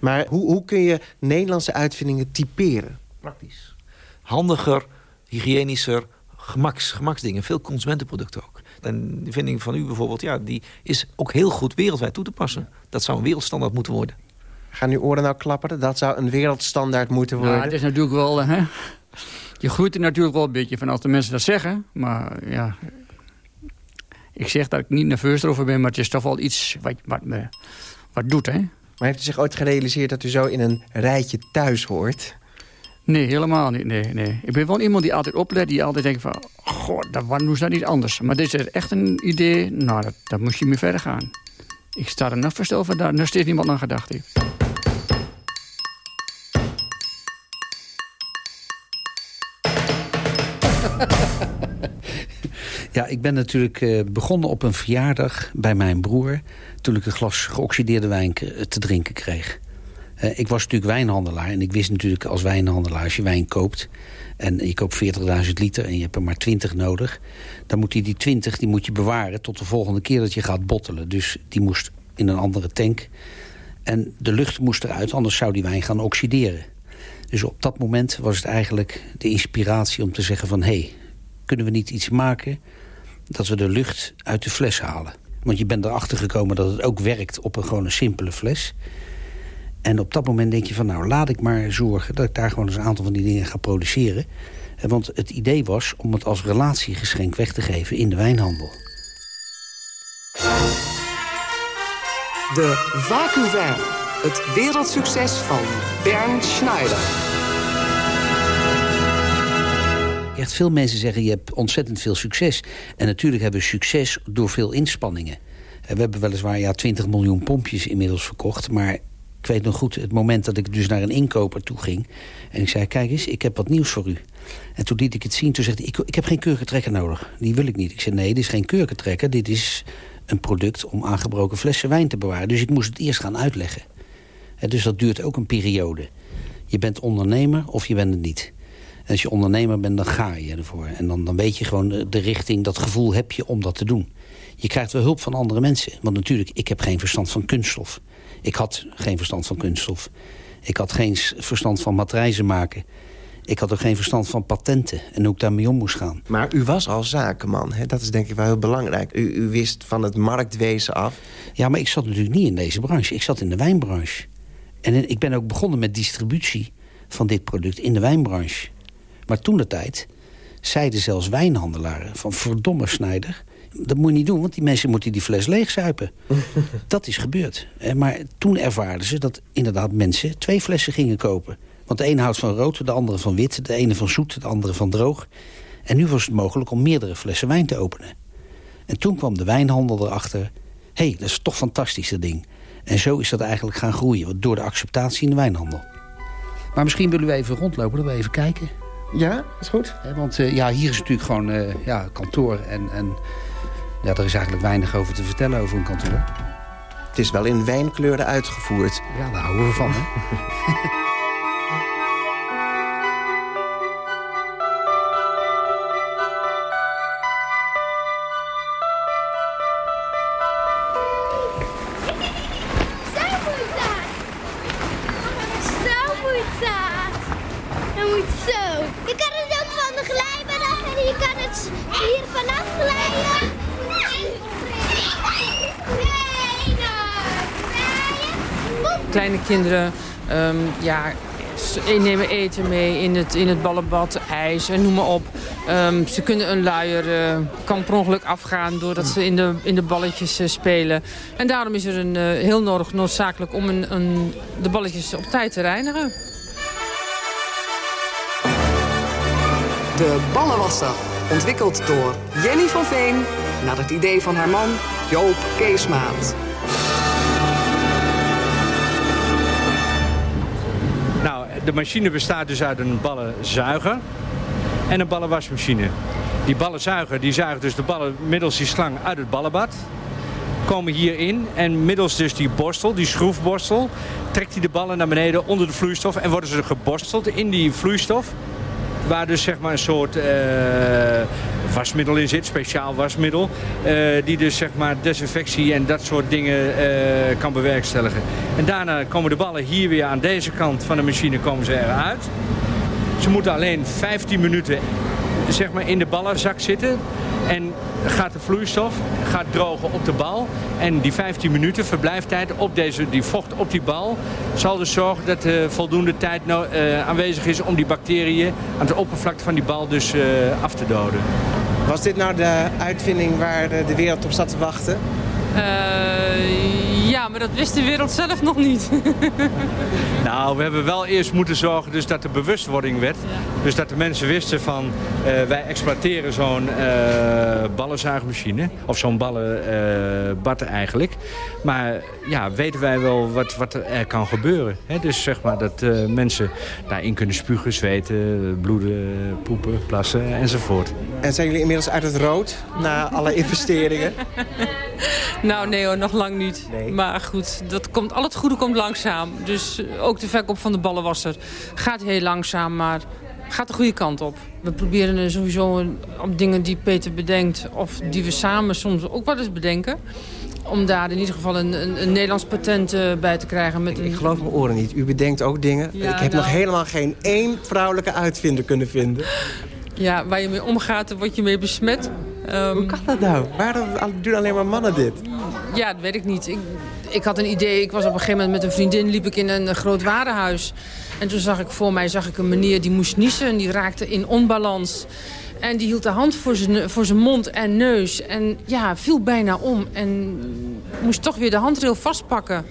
Maar hoe, hoe kun je Nederlandse uitvindingen typeren? Praktisch. Handiger, hygiënischer, gemaks, gemaksdingen. Veel consumentenproducten ook. En de vinding van u bijvoorbeeld, ja, die is ook heel goed wereldwijd toe te passen. Dat zou een wereldstandaard moeten worden. Gaan uw oren nou klapperen? Dat zou een wereldstandaard moeten worden? Ja, het is natuurlijk wel... Hè? Je groeit er natuurlijk wel een beetje van als de mensen dat zeggen. Maar ja... Ik zeg dat ik niet nerveus erover ben, maar het is toch wel iets wat, wat me wat doet, hè? Maar heeft u zich ooit gerealiseerd dat u zo in een rijtje thuis hoort? Nee, helemaal niet. Nee, nee. Ik ben wel iemand die altijd oplet, die altijd denkt van... God, dat, waarom dat niet anders? Maar dit is echt een idee, nou, dat, dat moest je mee verder gaan. Ik sta er nog verstel van, daar nog steeds niemand aan gedacht heeft. Ja, ik ben natuurlijk uh, begonnen op een verjaardag bij mijn broer... toen ik een glas geoxideerde wijn te drinken kreeg. Uh, ik was natuurlijk wijnhandelaar en ik wist natuurlijk als wijnhandelaar... als je wijn koopt en je koopt 40.000 liter en je hebt er maar 20 nodig... dan moet je die 20 die moet je bewaren tot de volgende keer dat je gaat bottelen. Dus die moest in een andere tank. En de lucht moest eruit, anders zou die wijn gaan oxideren. Dus op dat moment was het eigenlijk de inspiratie om te zeggen van... hé, hey, kunnen we niet iets maken dat we de lucht uit de fles halen? Want je bent erachter gekomen dat het ook werkt op een gewoon een simpele fles. En op dat moment denk je van nou, laat ik maar zorgen... dat ik daar gewoon eens een aantal van die dingen ga produceren. Want het idee was om het als relatiegeschenk weg te geven in de wijnhandel. De Vacuum het wereldsucces van Bernd Schneider. Echt veel mensen zeggen, je hebt ontzettend veel succes. En natuurlijk hebben we succes door veel inspanningen. We hebben weliswaar ja, 20 miljoen pompjes inmiddels verkocht... maar ik weet nog goed het moment dat ik dus naar een inkoper toe ging. En ik zei, kijk eens, ik heb wat nieuws voor u. En toen liet ik het zien, toen zei hij, ik, ik heb geen kurkentrekker nodig. Die wil ik niet. Ik zei, nee, dit is geen kurkentrekker. Dit is een product om aangebroken flessen wijn te bewaren. Dus ik moest het eerst gaan uitleggen. En dus dat duurt ook een periode. Je bent ondernemer of je bent het niet. En als je ondernemer bent, dan ga je ervoor. En dan, dan weet je gewoon de richting, dat gevoel heb je om dat te doen. Je krijgt wel hulp van andere mensen. Want natuurlijk, ik heb geen verstand van kunststof. Ik had geen verstand van kunststof. Ik had geen verstand van matrijzen maken. Ik had ook geen verstand van patenten en hoe ik daarmee om moest gaan. Maar u was al zakenman, hè? dat is denk ik wel heel belangrijk. U, u wist van het marktwezen af. Ja, maar ik zat natuurlijk niet in deze branche. Ik zat in de wijnbranche. En ik ben ook begonnen met distributie van dit product in de wijnbranche. Maar toen de tijd zeiden zelfs wijnhandelaren van verdomme Snijder... dat moet je niet doen, want die mensen moeten die fles leegzuipen. dat is gebeurd. Maar toen ervaarden ze dat inderdaad mensen twee flessen gingen kopen. Want de ene houdt van rood, de andere van wit, de ene van zoet, de andere van droog. En nu was het mogelijk om meerdere flessen wijn te openen. En toen kwam de wijnhandel erachter... hé, hey, dat is toch fantastisch, dat ding. En zo is dat eigenlijk gaan groeien, door de acceptatie in de wijnhandel. Maar misschien willen we even rondlopen, dat we even kijken. Ja, is goed. want uh, ja, hier is natuurlijk gewoon uh, ja, kantoor. En, en ja, er is eigenlijk weinig over te vertellen over een kantoor. Het is wel in wijnkleuren uitgevoerd. Ja, daar houden we van, hè? kinderen um, ja, nemen eten mee in het, in het ballenbad, ijs en noem maar op. Ehm, ze kunnen een luier, uh, kan per ongeluk afgaan doordat ze in de, in de balletjes uh, spelen. En daarom is er een, uh, heel nodig, noodzakelijk om een, een, de balletjes op tijd te reinigen. De ballenwasser, ontwikkeld door Jenny van Veen... naar het idee van haar man Joop Keesmaat. De machine bestaat dus uit een ballenzuiger en een ballenwasmachine. Die ballenzuiger die zuigt dus de ballen middels die slang uit het ballenbad. Komen hierin en middels dus die borstel, die schroefborstel... trekt hij de ballen naar beneden onder de vloeistof... en worden ze geborsteld in die vloeistof... waar dus zeg maar een soort uh, wasmiddel in zit, speciaal wasmiddel... Uh, die dus zeg maar desinfectie en dat soort dingen uh, kan bewerkstelligen. En daarna komen de ballen hier weer aan deze kant van de machine komen ze eruit... Ze moeten alleen 15 minuten zeg maar, in de ballenzak zitten. En gaat de vloeistof gaat drogen op de bal. En die 15 minuten verblijftijd op deze, die vocht op die bal... zal dus zorgen dat er voldoende tijd aanwezig is om die bacteriën... aan de oppervlakte van die bal dus af te doden. Was dit nou de uitvinding waar de wereld op zat te wachten? Ja, maar dat wist de wereld zelf nog niet. nou, we hebben wel eerst moeten zorgen dus dat er bewustwording werd. Ja. Dus dat de mensen wisten van uh, wij exploiteren zo'n uh, ballenzaagmachine. Of zo'n ballenbad eigenlijk. Maar ja, weten wij wel wat, wat er kan gebeuren. Hè? Dus zeg maar dat mensen daarin kunnen spugen, zweten, bloeden, poepen, plassen enzovoort. En zijn jullie inmiddels uit het rood na alle investeringen? Nou, nee hoor, nog lang niet. Nee. Maar goed, dat komt, al het goede komt langzaam. Dus ook de verkoop van de ballenwasser gaat heel langzaam, maar gaat de goede kant op. We proberen sowieso op dingen die Peter bedenkt... of die we samen soms ook wel eens bedenken... om daar in ieder geval een, een, een Nederlands patent uh, bij te krijgen. Met ik, geloof mijn oren niet. U bedenkt ook dingen. Ja, ik heb nou... nog helemaal geen één vrouwelijke uitvinder kunnen vinden. Ja, waar je mee omgaat, word je mee besmet. Um, Hoe kan dat nou? Waarom doen alleen maar mannen dit? Ja, dat weet ik niet. Ik, ik had een idee. Ik was op een gegeven moment met een vriendin... liep ik in een groot warenhuis. En toen zag ik voor mij zag ik een meneer die moest niezen. En die raakte in onbalans. En die hield de hand voor zijn, voor zijn mond en neus. En ja, viel bijna om. En moest toch weer de handrail vastpakken.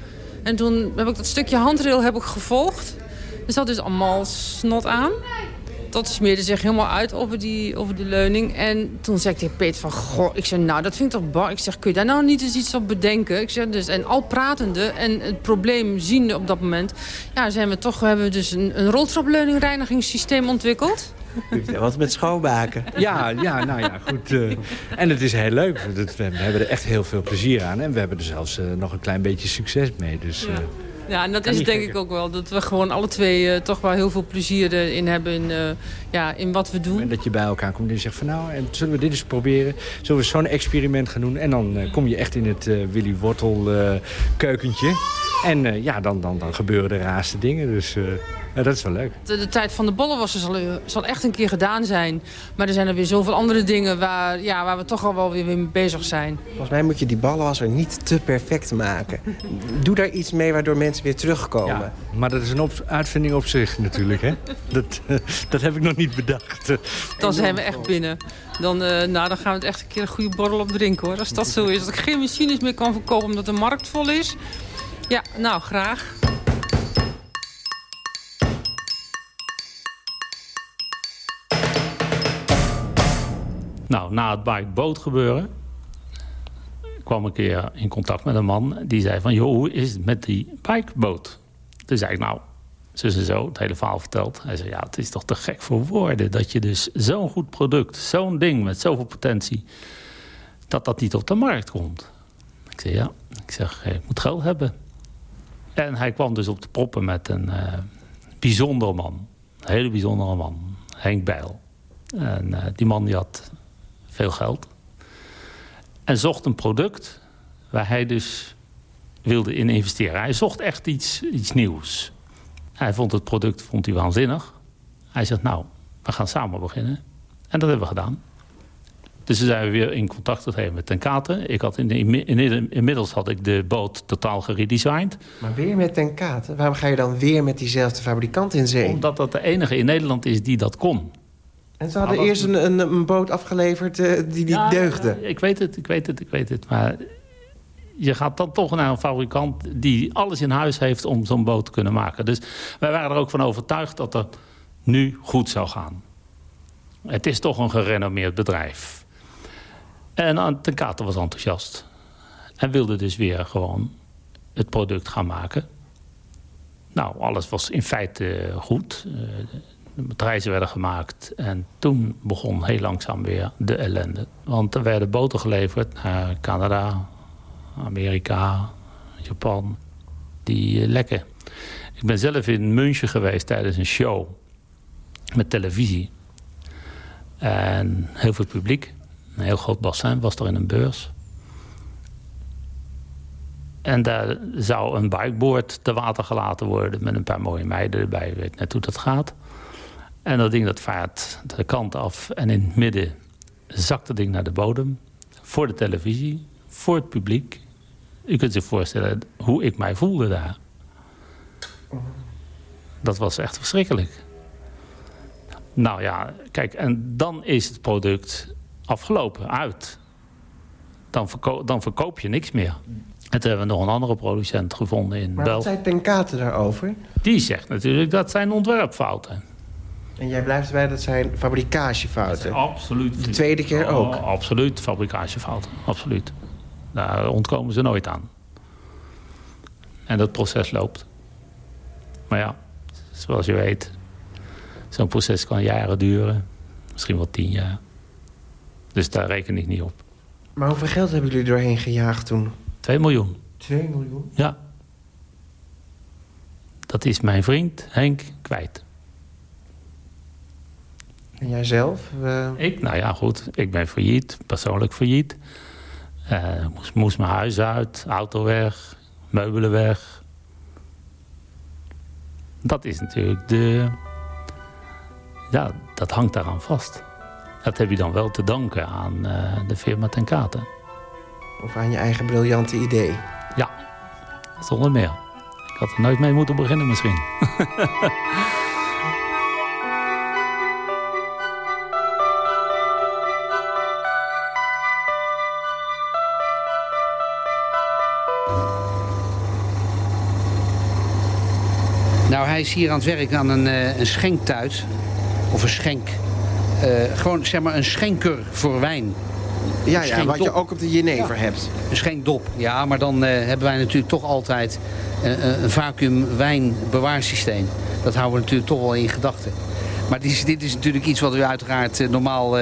En toen heb ik dat stukje handrail heb ik gevolgd. Er zat dus allemaal snot aan dat smeerde zich helemaal uit over die, over die leuning. En toen zei ik tegen Peter van, goh, ik zei, nou, dat vind ik toch bar. Ik zeg, kun je daar nou niet eens iets op bedenken? Ik zeg, dus, en al pratende en het probleem ziende op dat moment... ja, zijn we toch, hebben we dus een, een roltrapleuningreinigingssysteem ontwikkeld. Wat met schoonmaken. Ja, ja, nou ja, goed. Uh, en het is heel leuk. We hebben er echt heel veel plezier aan. En we hebben er zelfs uh, nog een klein beetje succes mee. Dus, uh, ja, en dat is het denk ik ook wel. Dat we gewoon alle twee uh, toch wel heel veel plezier in hebben in, uh, ja, in wat we doen. En dat je bij elkaar komt en je zegt van nou, en zullen we dit eens proberen? Zullen we zo'n experiment gaan doen? En dan uh, kom je echt in het Willy Wortel keukentje. En ja, dan, dan, dan gebeuren de raarste dingen. Dus ja, dat is wel leuk. De, de tijd van de bollenwassen zal, zal echt een keer gedaan zijn. Maar er zijn er weer zoveel andere dingen waar, ja, waar we toch al wel weer mee bezig zijn. Volgens mij moet je die ballenwasser niet te perfect maken. Doe daar iets mee waardoor mensen weer terugkomen. Ja, maar dat is een op uitvinding op zich natuurlijk. Hè? dat, dat heb ik nog niet bedacht. Dan zijn we echt binnen. Dan, uh, nou, dan gaan we het echt een keer een goede borrel op drinken hoor. Als dat zo is. Als ik geen machines meer kan verkopen omdat de markt vol is. Ja, nou graag. Nou, na het bike-boot gebeuren kwam ik een keer in contact met een man. Die zei van, joh, hoe is het met die bikeboot? Toen zei ik, nou, zo en zo, het hele verhaal verteld. Hij zei, ja, het is toch te gek voor woorden... dat je dus zo'n goed product, zo'n ding met zoveel potentie... dat dat niet op de markt komt. Ik zei, ja. Ik zeg, ik moet geld hebben. En hij kwam dus op de proppen met een uh, bijzondere man. Een hele bijzondere man. Henk Bijl. En uh, die man die had veel geld. En zocht een product waar hij dus wilde in investeren. Hij zocht echt iets, iets nieuws. Hij vond het product vond hij waanzinnig. Hij zegt, nou, we gaan samen beginnen. En dat hebben we gedaan. Dus toen zijn we weer in contact gegeven met Ten Kate. Ik had in, in, inmiddels had ik de boot totaal geredesigned. Maar weer met Ten Kate? Waarom ga je dan weer met diezelfde fabrikant in zee? Omdat dat de enige in Nederland is die dat kon. En ze hadden eerst een, een, een boot afgeleverd eh, die niet deugde. Ja, ik weet het, ik weet het, ik weet het. Maar je gaat dan toch naar een fabrikant die alles in huis heeft om zo'n boot te kunnen maken. Dus wij waren er ook van overtuigd dat het nu goed zou gaan. Het is toch een gerenommeerd bedrijf. En Ten Katen was enthousiast. En wilde dus weer gewoon het product gaan maken. Nou, alles was in feite goed. Uh, de matrijzen werden gemaakt. En toen begon heel langzaam weer de ellende. Want er werden boten geleverd naar Canada, Amerika, Japan. Die lekken. Ik ben zelf in München geweest tijdens een show. Met televisie. En heel veel publiek. Een heel groot bassin was er in een beurs. En daar zou een bikeboard te water gelaten worden... met een paar mooie meiden erbij. Je weet net hoe dat gaat. En dat ding dat vaart de kant af. En in het midden zakt dat ding naar de bodem. Voor de televisie, voor het publiek. U kunt zich voorstellen hoe ik mij voelde daar. Dat was echt verschrikkelijk. Nou ja, kijk, en dan is het product afgelopen, uit. Dan, verko dan verkoop je niks meer. En toen hebben we nog een andere producent gevonden in Maar België. wat zei Ten Kate daarover? Die zegt natuurlijk dat zijn ontwerpfouten. En jij blijft erbij dat zijn fabrikagefouten? Absoluut. De tweede keer ook? Oh, absoluut, fabrikagefouten. Absoluut. Daar ontkomen ze nooit aan. En dat proces loopt. Maar ja, zoals je weet... zo'n proces kan jaren duren. Misschien wel tien jaar. Dus daar reken ik niet op. Maar hoeveel geld hebben jullie doorheen gejaagd toen? 2 miljoen. 2 miljoen? Ja. Dat is mijn vriend Henk kwijt. En jijzelf? Uh... Ik? Nou ja, goed. Ik ben failliet. Persoonlijk failliet. Uh, moest, moest mijn huis uit. Auto weg. Meubelen weg. Dat is natuurlijk de... Ja, dat hangt daaraan vast. Dat heb je dan wel te danken aan uh, de firma Ten Katen. Of aan je eigen briljante idee. Ja, zonder meer. Ik had er nooit mee moeten beginnen misschien. Nou, hij is hier aan het werk aan een, uh, een schenktuit. Of een schenk. Uh, gewoon zeg maar een schenker voor wijn. Ja, ja wat je ook op de jenever ja. hebt. Een schenkdop. Ja, maar dan uh, hebben wij natuurlijk toch altijd uh, een vacuüm. Dat houden we natuurlijk toch wel in gedachten. Maar dit is, dit is, natuurlijk iets wat u uiteraard normaal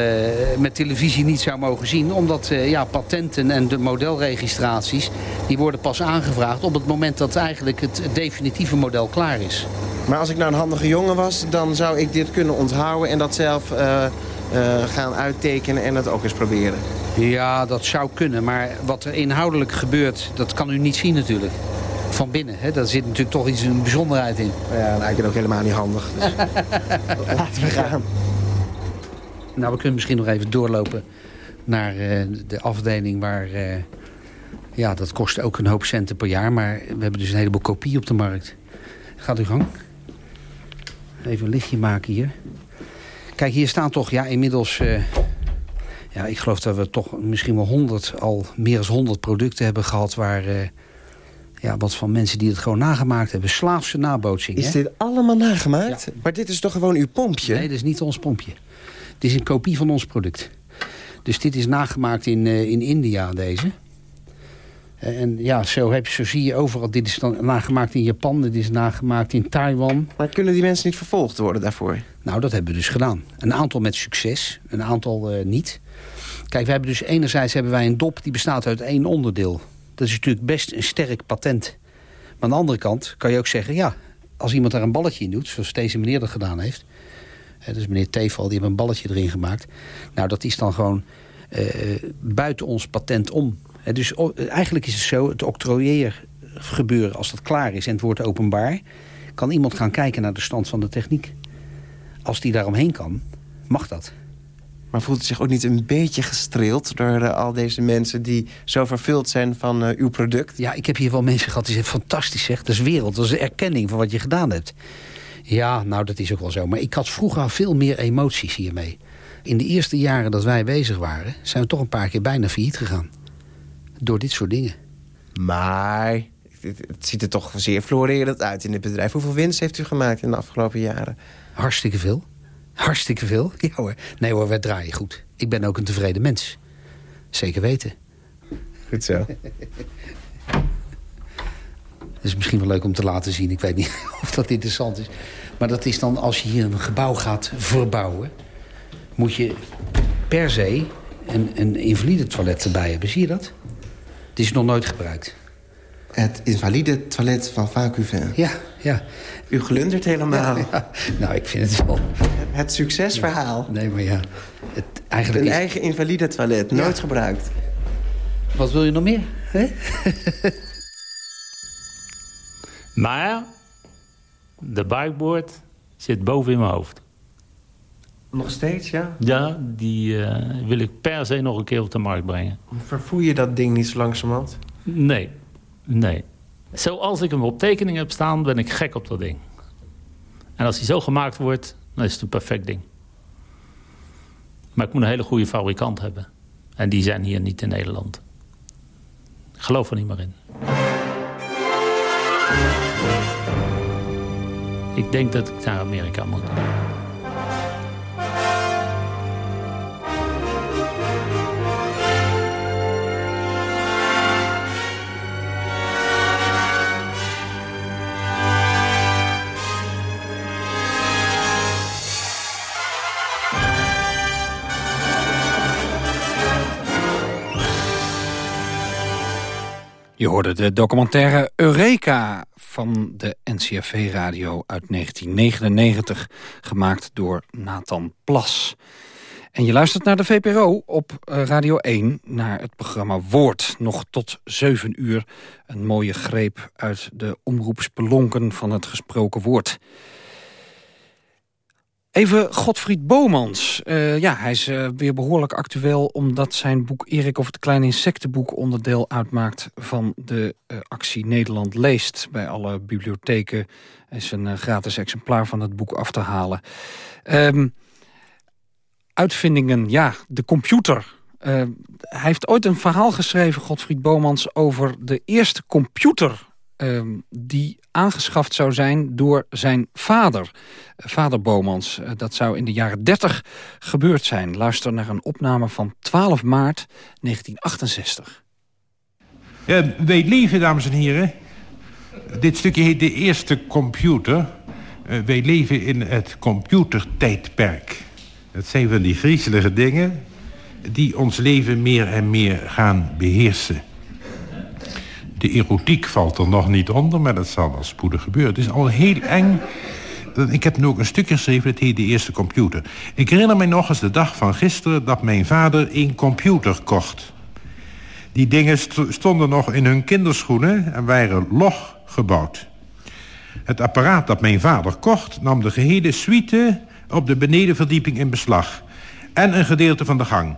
met televisie niet zou mogen zien. Omdat ja, patenten en de modelregistraties... die worden pas aangevraagd op het moment dat eigenlijk het, definitieve model klaar is. Maar als ik nou een handige jongen was, dan zou ik dit kunnen onthouden... en dat zelf uh, uh, gaan uittekenen en het ook eens proberen. Ja, dat zou kunnen. Maar wat er inhoudelijk gebeurt, dat kan u niet zien natuurlijk. Van binnen, hè? daar zit natuurlijk toch iets een bijzonderheid in. Ja, ik ben ook helemaal niet handig. Dus laten we gaan. Nou, we kunnen misschien nog even doorlopen naar uh, de afdeling waar... ja, dat kost ook een hoop centen per jaar. Maar we hebben dus een heleboel kopie op de markt. Gaat uw gang. Even een lichtje maken hier. Kijk, hier staan toch ja, inmiddels... Uh, ja, ik geloof dat we toch misschien wel honderd, al meer dan honderd producten hebben gehad... waar ja, wat van mensen die het gewoon nagemaakt hebben. Slaafse nabootsing. Is hè? dit allemaal nagemaakt? Ja. Maar dit is toch gewoon uw pompje? Nee, dit is niet ons pompje. Dit is een kopie van ons product. Dus dit is nagemaakt in, uh, in India, deze. En ja, zo, heb, zo zie je overal. Dit is dan nagemaakt in Japan, dit is nagemaakt in Taiwan. Maar kunnen die mensen niet vervolgd worden daarvoor? Nou, dat hebben we dus gedaan. Een aantal met succes, een aantal uh, niet. Kijk, we hebben dus enerzijds hebben wij een dop die bestaat uit één onderdeel. Dat is natuurlijk best een sterk patent. Maar aan de andere kant kan je ook zeggen... ja, als iemand daar een balletje in doet, zoals deze meneer dat gedaan heeft... Dus meneer Teval, die heeft een balletje erin gemaakt. Nou, dat is dan gewoon uh, buiten ons patent om. Dus eigenlijk is het zo, het octrooieer gebeuren als dat klaar is... en het wordt openbaar, kan iemand gaan kijken naar de stand van de techniek. Als die daaromheen kan, mag dat. Maar voelt het zich ook niet een beetje gestreeld... door uh, al deze mensen die zo vervuld zijn van uh, uw product? Ja, ik heb hier wel mensen gehad die zeggen... fantastisch zeg, dat is wereld, dat is de erkenning van wat je gedaan hebt. Ja, nou, dat is ook wel zo. Maar ik had vroeger veel meer emoties hiermee. In de eerste jaren dat wij bezig waren... zijn we toch een paar keer bijna failliet gegaan. Door dit soort dingen. Maar het, het ziet er toch zeer florerend uit in dit bedrijf. Hoeveel winst heeft u gemaakt in de afgelopen jaren? Hartstikke veel. Hartstikke veel. Ja hoor. Nee hoor, wij draaien goed. Ik ben ook een tevreden mens. Zeker weten. Goed zo. Het is misschien wel leuk om te laten zien. Ik weet niet of dat interessant is. Maar dat is dan als je hier een gebouw gaat verbouwen... moet je per se een, een invalide toilet erbij hebben. Zie je dat? Het is nog nooit gebruikt. Het invalide toilet van Vacuvin. Ja, ja. U glundert helemaal. Ja, nou, ik vind het wel... Het succesverhaal. Nee, maar ja. Het, eigenlijk Een is- eigen invalide toilet, nooit gebruikt. Wat wil je nog meer? Hè? Maar de buikboord zit boven in mijn hoofd. Nog steeds, ja? Ja, die eh, wil ik per se nog een keer op de markt brengen. Vervoer je dat ding niet zo langzamerhand? Nee, nee. Zoals ik hem op tekening heb staan, ben ik gek op dat ding. En als hij zo gemaakt wordt, dan is het een perfect ding. Maar ik moet een hele goede fabrikant hebben. En die zijn hier niet in Nederland. Ik geloof er niet meer in. Ik denk dat ik naar Amerika moet. Je hoorde de documentaire Eureka van de NCRV-radio uit 1999, gemaakt door Nathan Plas. En je luistert naar de VPRO op eh, Radio 1, naar het programma Woord. Nog tot 7 uur een mooie greep uit de omroepspelonken van het gesproken woord. Even Godfried Bomans. Eh, ja, hij is eh, weer behoorlijk actueel... omdat zijn boek Erik of het Kleine Insectenboek... onderdeel uitmaakt van de eh, actie Nederland leest. Bij alle bibliotheken is een gratis exemplaar van het boek af te halen. Ehm, uitvindingen, ja, de computer. Hij heeft ooit een verhaal geschreven, Godfried Bomans... over de eerste computer ehm, die aangeschaft zou zijn door zijn vader. Vader Bomans. Eh, dat zou in de jaren 30 gebeurd zijn. Luister naar een opname van 12 maart 1968. Ja, wij leven, dames en heren. Dit stukje heet de eerste computer. Eh, wij leven in het computertijdperk. Dat zijn van die griezelige dingen die ons leven meer en meer gaan beheersen. De erotiek valt er nog niet onder, maar dat zal wel spoedig gebeuren. Het is al heel eng. Ik heb nu ook een stukje geschreven, het heet De Eerste Computer. Ik herinner me nog eens de dag van gisteren dat mijn vader een computer kocht. Die dingen st- stonden nog in hun kinderschoenen en waren log gebouwd. Het apparaat dat mijn vader kocht nam de gehele suite op de benedenverdieping in beslag. En een gedeelte van de gang.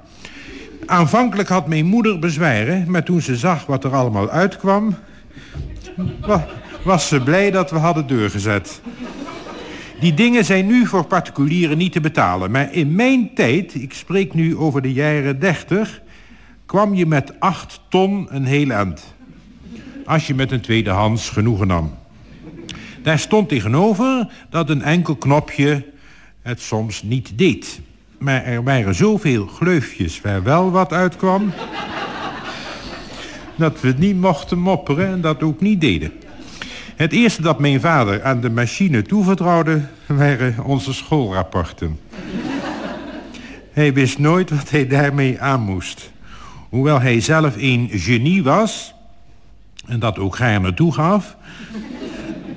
Aanvankelijk had mijn moeder bezwaren, maar toen ze zag wat er allemaal uitkwam... wa- was ze blij dat we hadden doorgezet. Die dingen zijn nu voor particulieren niet te betalen. Maar in mijn tijd, ik spreek nu over de jaren 30... kwam je met 8 ton een heel eind. Als je met een tweedehands genoegen nam. Daar stond tegenover dat een enkel knopje het soms niet deed. Maar er waren zoveel gleufjes waar wel wat uitkwam... dat we niet mochten mopperen en dat ook niet deden. Het eerste dat mijn vader aan de machine toevertrouwde... waren onze schoolrapporten. hij wist nooit wat hij daarmee aan moest. Hoewel hij zelf een genie was... en dat ook gaarne toegaf...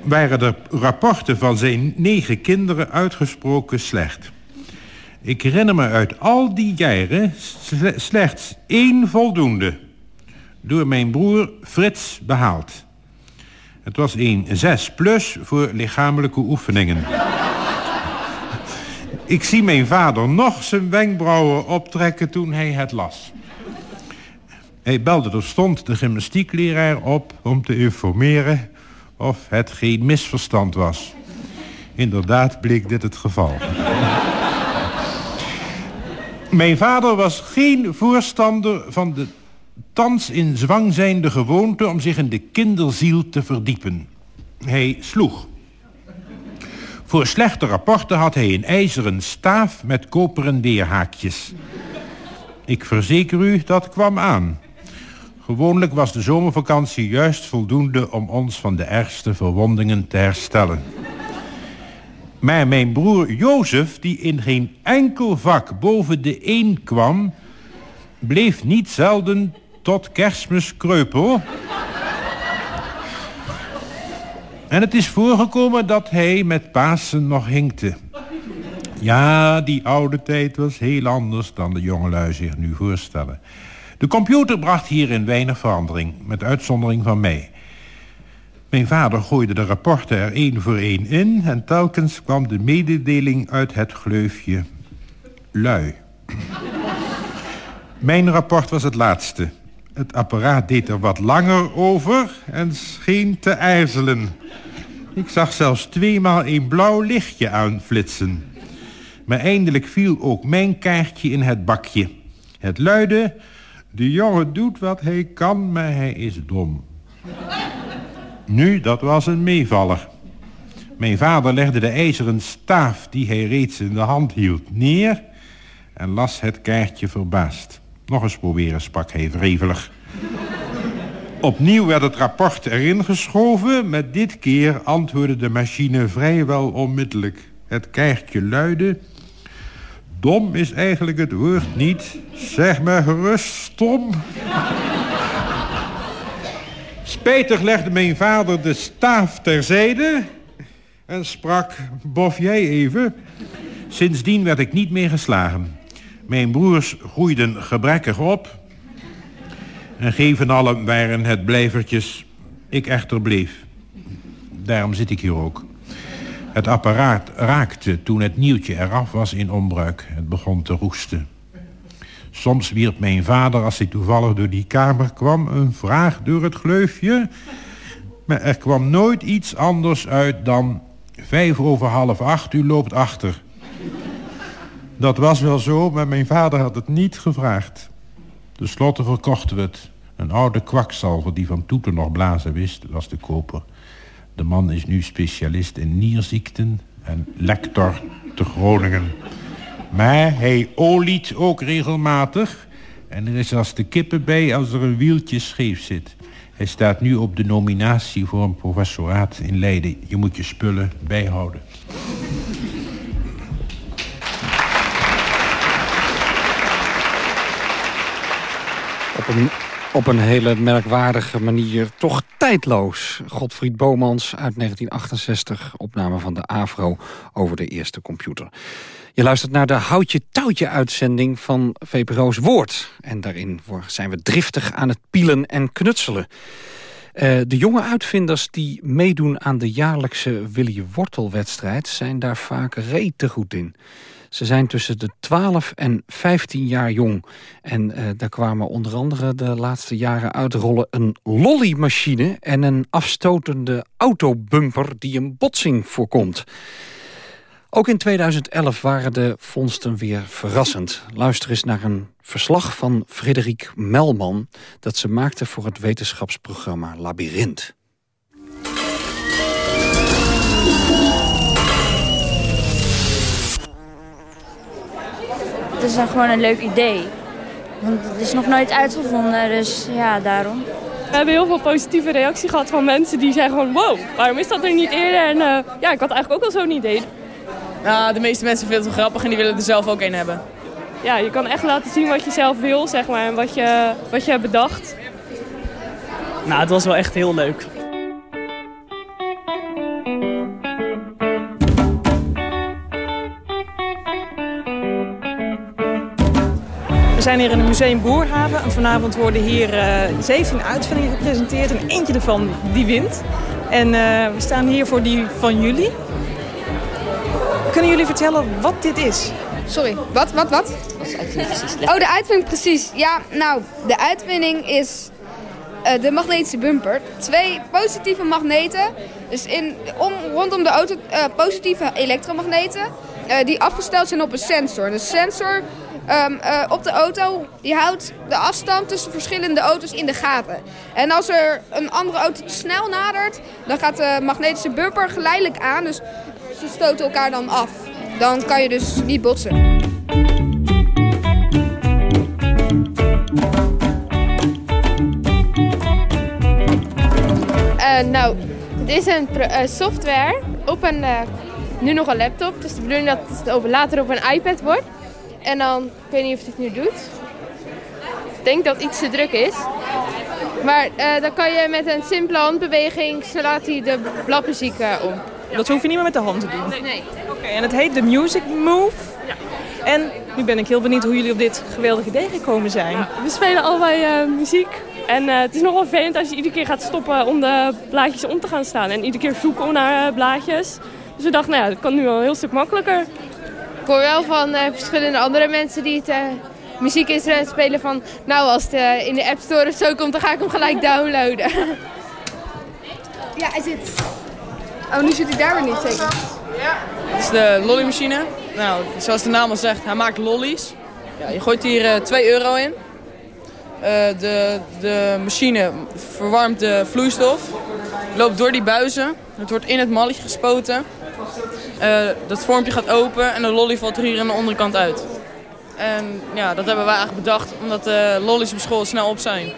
waren de rapporten van zijn negen kinderen uitgesproken slecht. Ik herinner me uit al die jaren sle- slechts één voldoende. Door mijn broer Frits behaald. Het was een 6 plus voor lichamelijke oefeningen. Ik zie mijn vader nog zijn wenkbrauwen optrekken toen hij het las. Hij belde terstond de gymnastiekleraar op om te informeren of het geen misverstand was. Inderdaad bleek dit het geval. Mijn vader was geen voorstander van de thans in zwang zijnde gewoonte... om zich in de kinderziel te verdiepen. Hij sloeg. Voor slechte rapporten had hij een ijzeren staaf met koperen weerhaakjes. Ik verzeker u, dat kwam aan. Gewoonlijk was de zomervakantie juist voldoende om ons van de ergste verwondingen te herstellen. Maar mijn broer Jozef, die in geen enkel vak boven de één kwam... bleef niet zelden tot kerstmis kreupel. En het is voorgekomen dat hij met Pasen nog hinkte. Ja, die oude tijd was heel anders dan de jongelui zich nu voorstellen. De computer bracht hierin weinig verandering, met uitzondering van mij. Mijn vader gooide de rapporten er één voor één in... en telkens kwam de mededeling uit het gleufje. Lui. Mijn rapport was het laatste. Het apparaat deed er wat langer over en scheen te ijzelen. Ik zag zelfs tweemaal een blauw lichtje aanflitsen. Maar eindelijk viel ook mijn kaartje in het bakje. Het luidde... De jongen doet wat hij kan, maar hij is dom. Nu, dat was een meevaller. Mijn vader legde de ijzeren staaf die hij reeds in de hand hield neer... en las het kaartje verbaasd. Nog eens proberen, sprak hij wrevelig. Opnieuw werd het rapport erin geschoven. Met dit keer antwoordde de machine vrijwel onmiddellijk. Het kaartje luidde... Dom is eigenlijk het woord niet. Zeg maar gerust, stom. Spijtig legde mijn vader de staaf terzijde... en sprak, bof jij even. Sindsdien werd ik niet meer geslagen. Mijn broers groeiden gebrekkig op... en geven allen waren het blijvertjes. Ik echter bleef. Daarom zit ik hier ook. Het apparaat raakte toen het nieuwtje eraf was in onbruik. Het begon te roesten. Soms wierp mijn vader, als hij toevallig door die kamer kwam... een vraag door het gleufje. Maar er kwam nooit iets anders uit dan... vijf over half acht, u loopt achter. Dat was wel zo, maar mijn vader had het niet gevraagd. Ten slotte verkochten we het. Een oude kwakzalver die van toeten nog blazen wist, was de koper. De man is nu specialist in nierziekten en lector te Groningen. Maar hij oliet ook regelmatig. En er is als de kippen bij als er een wieltje scheef zit. Hij staat nu op de nominatie voor een professoraat in Leiden. Je moet je spullen bijhouden. Op een, op een hele merkwaardige manier toch tijdloos. Godfried Bomans uit 1968, opname van de AVRO over de eerste computer. Je luistert naar de houtje-touwtje-uitzending van VPRO's Woord. En daarin zijn we driftig aan het pielen en knutselen. Uh, de jonge uitvinders die meedoen aan de jaarlijkse Willy Wortel-wedstrijd... zijn daar vaak rete goed in. Ze zijn tussen de 12 en 15 jaar jong. En uh, daar kwamen onder andere de laatste jaren uitrollen... een lollymachine en een afstotende autobumper die een botsing voorkomt. Ook in 2011 waren de vondsten weer verrassend. Luister eens naar een verslag van Frederik Melman... dat ze maakte voor het wetenschapsprogramma Labyrinth. Het is dan gewoon een leuk idee. Want het is nog nooit uitgevonden, dus ja, daarom. We hebben heel veel positieve reactie gehad van mensen die zeggen gewoon... wow, waarom is dat er niet eerder? En uh, ja, ik had eigenlijk ook al zo'n idee. Nou, de meeste mensen vinden het grappig en die willen er zelf ook een hebben. Ja, je kan echt laten zien wat je zelf wil, zeg maar, en wat je, wat je hebt bedacht. Nou, het was wel echt heel leuk. We zijn hier in het Museum Boerhaven en vanavond worden hier uh, 17 uitvindingen gepresenteerd en eentje ervan die wint. En uh, we staan hier voor die van jullie. Kunnen jullie vertellen wat dit is? Sorry, wat, wat, wat? Wat is de uitvinding precies? Oh, de uitvinding precies. Ja, nou, de uitvinding is uh, de magnetische bumper. Twee positieve magneten. Dus in, om, rondom de auto uh, positieve elektromagneten. Uh, die afgesteld zijn op een sensor. De sensor ehm, eh, op de auto. Die houdt de afstand tussen verschillende auto's in de gaten. En als er een andere auto te snel nadert, dan gaat de magnetische bumper geleidelijk aan. Dus ze stoten elkaar dan af. Dan kan je dus niet botsen. Uh, nou, het is een uh, software op een, uh, nu nog een laptop. Is de bedoeling dat het over, later op een iPad wordt. En dan, ik weet niet of het nu doet. Ik denk dat iets te druk is. Maar dan kan je met een simpele handbeweging, slaat hij de bladmuziek om. Dat hoef je niet meer met de hand te doen? Nee. nee. Oké, en het heet de Music Move. Ja. En nu ben ik heel benieuwd hoe jullie op dit geweldige idee gekomen zijn. we spelen allebei muziek en uh, het is nogal vervelend als je iedere keer gaat stoppen om de blaadjes om te gaan staan. En iedere keer zoeken naar uh, blaadjes. Dus we dachten, nou ja, dat kan nu al een heel stuk makkelijker. Ik hoor wel van uh, verschillende andere mensen die het muziekinstrument spelen van... Nou, als het in de App Store of zo komt, dan ga ik hem gelijk downloaden. ja, hij zit... Oh, nu zit hij daar weer niet, zeker? Ja. Het is de lollymachine. Nou, zoals de naam al zegt, hij maakt lollies. Ja, je gooit hier 2 euro in. Uh, de, de machine verwarmt de vloeistof, loopt door die buizen. Het wordt in het malletje gespoten. Uh, dat vormpje gaat open en de lolly valt er hier aan de onderkant uit. En ja, dat hebben wij eigenlijk bedacht omdat de lollies op school snel op zijn.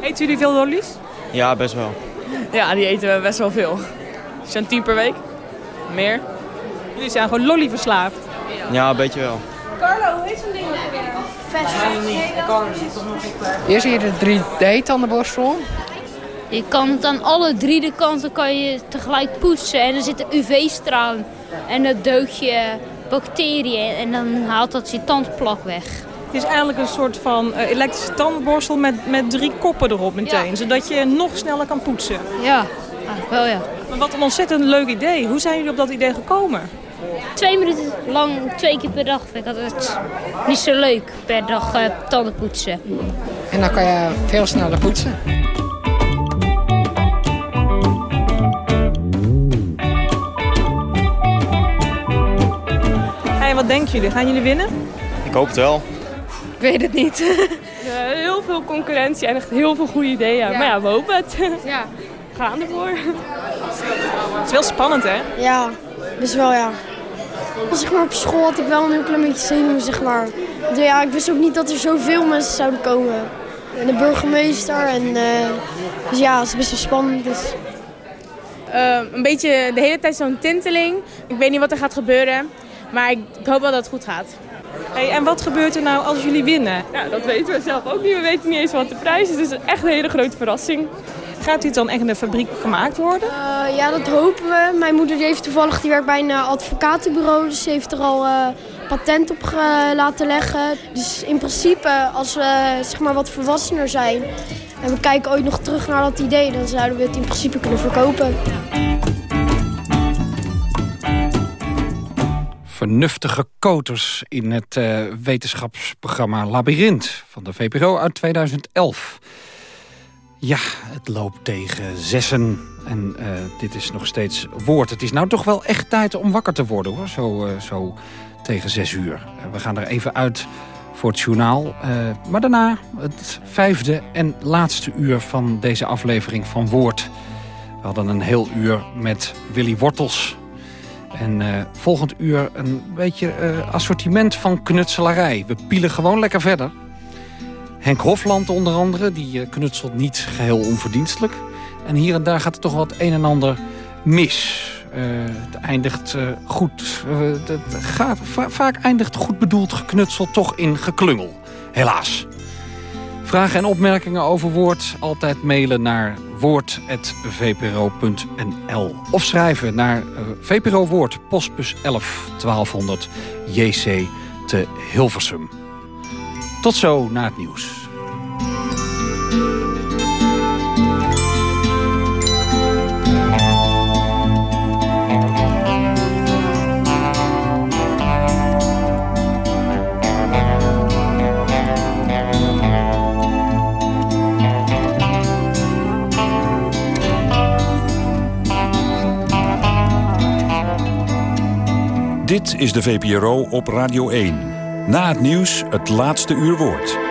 Eten jullie veel lollies? Ja, best wel. Ja, die eten we best wel veel. Zijn tien per week. Meer. Jullie zijn gewoon lolly verslaafd? Ja, een beetje wel. Carlo, hoe heet zo'n ding weer? Hier zie je de 3D-tandenborstel. Je kan het aan alle drie de kanten kan je tegelijk poetsen. En er zitten UV-stralen. En dat doodt je bacteriën. En dan haalt dat je tandplak weg. Het is eigenlijk een soort van uh, elektrische tandenborstel met, met drie koppen erop meteen. Zodat je nog sneller kan poetsen. Ja, eigenlijk wel ja. Maar wat een ontzettend leuk idee. Hoe zijn jullie op dat idee gekomen? Twee minuten lang, twee keer per dag. Vind ik altijd niet zo leuk per dag uh, tanden poetsen. En dan kan je veel sneller poetsen. Hey, wat denken jullie? Gaan jullie winnen? Ik hoop het wel. Ik weet het niet. Uh, heel veel concurrentie en echt heel veel goede ideeën. Ja. Maar ja, we hopen het. Ja. Gaan ervoor. Het is wel spannend, hè? Ja, dus wel ja. Zeg maar, op school had ik wel een heel klein beetje zenuwen, zeg maar. Dus ja, ik wist ook niet dat er zoveel mensen zouden komen. En de burgemeester en... Uh, dus ja, het is best wel spannend. Dus. Uh, een beetje de hele tijd zo'n tinteling. Ik weet niet wat er gaat gebeuren, maar ik, ik hoop wel dat het goed gaat. Hey, en wat gebeurt er nou als jullie winnen? Ja, dat weten we zelf ook niet. We weten niet eens wat de prijs is. Dus het is echt een hele grote verrassing. Gaat dit dan echt in de fabriek gemaakt worden? Uh, ja, dat hopen we. Mijn moeder die heeft toevallig die werkt bij een advocatenbureau. Dus ze heeft er al uh, patent op laten leggen. Dus in principe, als we zeg maar, wat volwassener zijn... en we kijken ooit nog terug naar dat idee... dan zouden we het in principe kunnen verkopen. Vernuftige koters in het uh, wetenschapsprogramma Labyrinth van de VPRO uit 2011. Ja, het loopt tegen zessen. En uh, dit is nog steeds woord. Het is nou toch wel echt tijd om wakker te worden, hoor. Zo, uh, zo tegen zes uur. Uh, we gaan er even uit voor het journaal. maar daarna het vijfde en laatste uur van deze aflevering van Woord. We hadden een heel uur met Willy Wortels. En volgend uur een beetje assortiment van knutselarij. We pielen gewoon lekker verder. Henk Hofland onder andere, die knutselt niet geheel onverdienstelijk. En hier en daar gaat er toch wat een en ander mis. Uh, het eindigt uh, goed. Het gaat, va vaak eindigt goed bedoeld geknutseld toch in geklungel. Helaas. Vragen en opmerkingen over Woord altijd mailen naar woord.vpro.nl. Of schrijven naar VPRO Woord, postbus 11 1200 JC te Hilversum. Tot zo na het nieuws. Dit is de VPRO op Radio 1. Na het nieuws het laatste uur woord.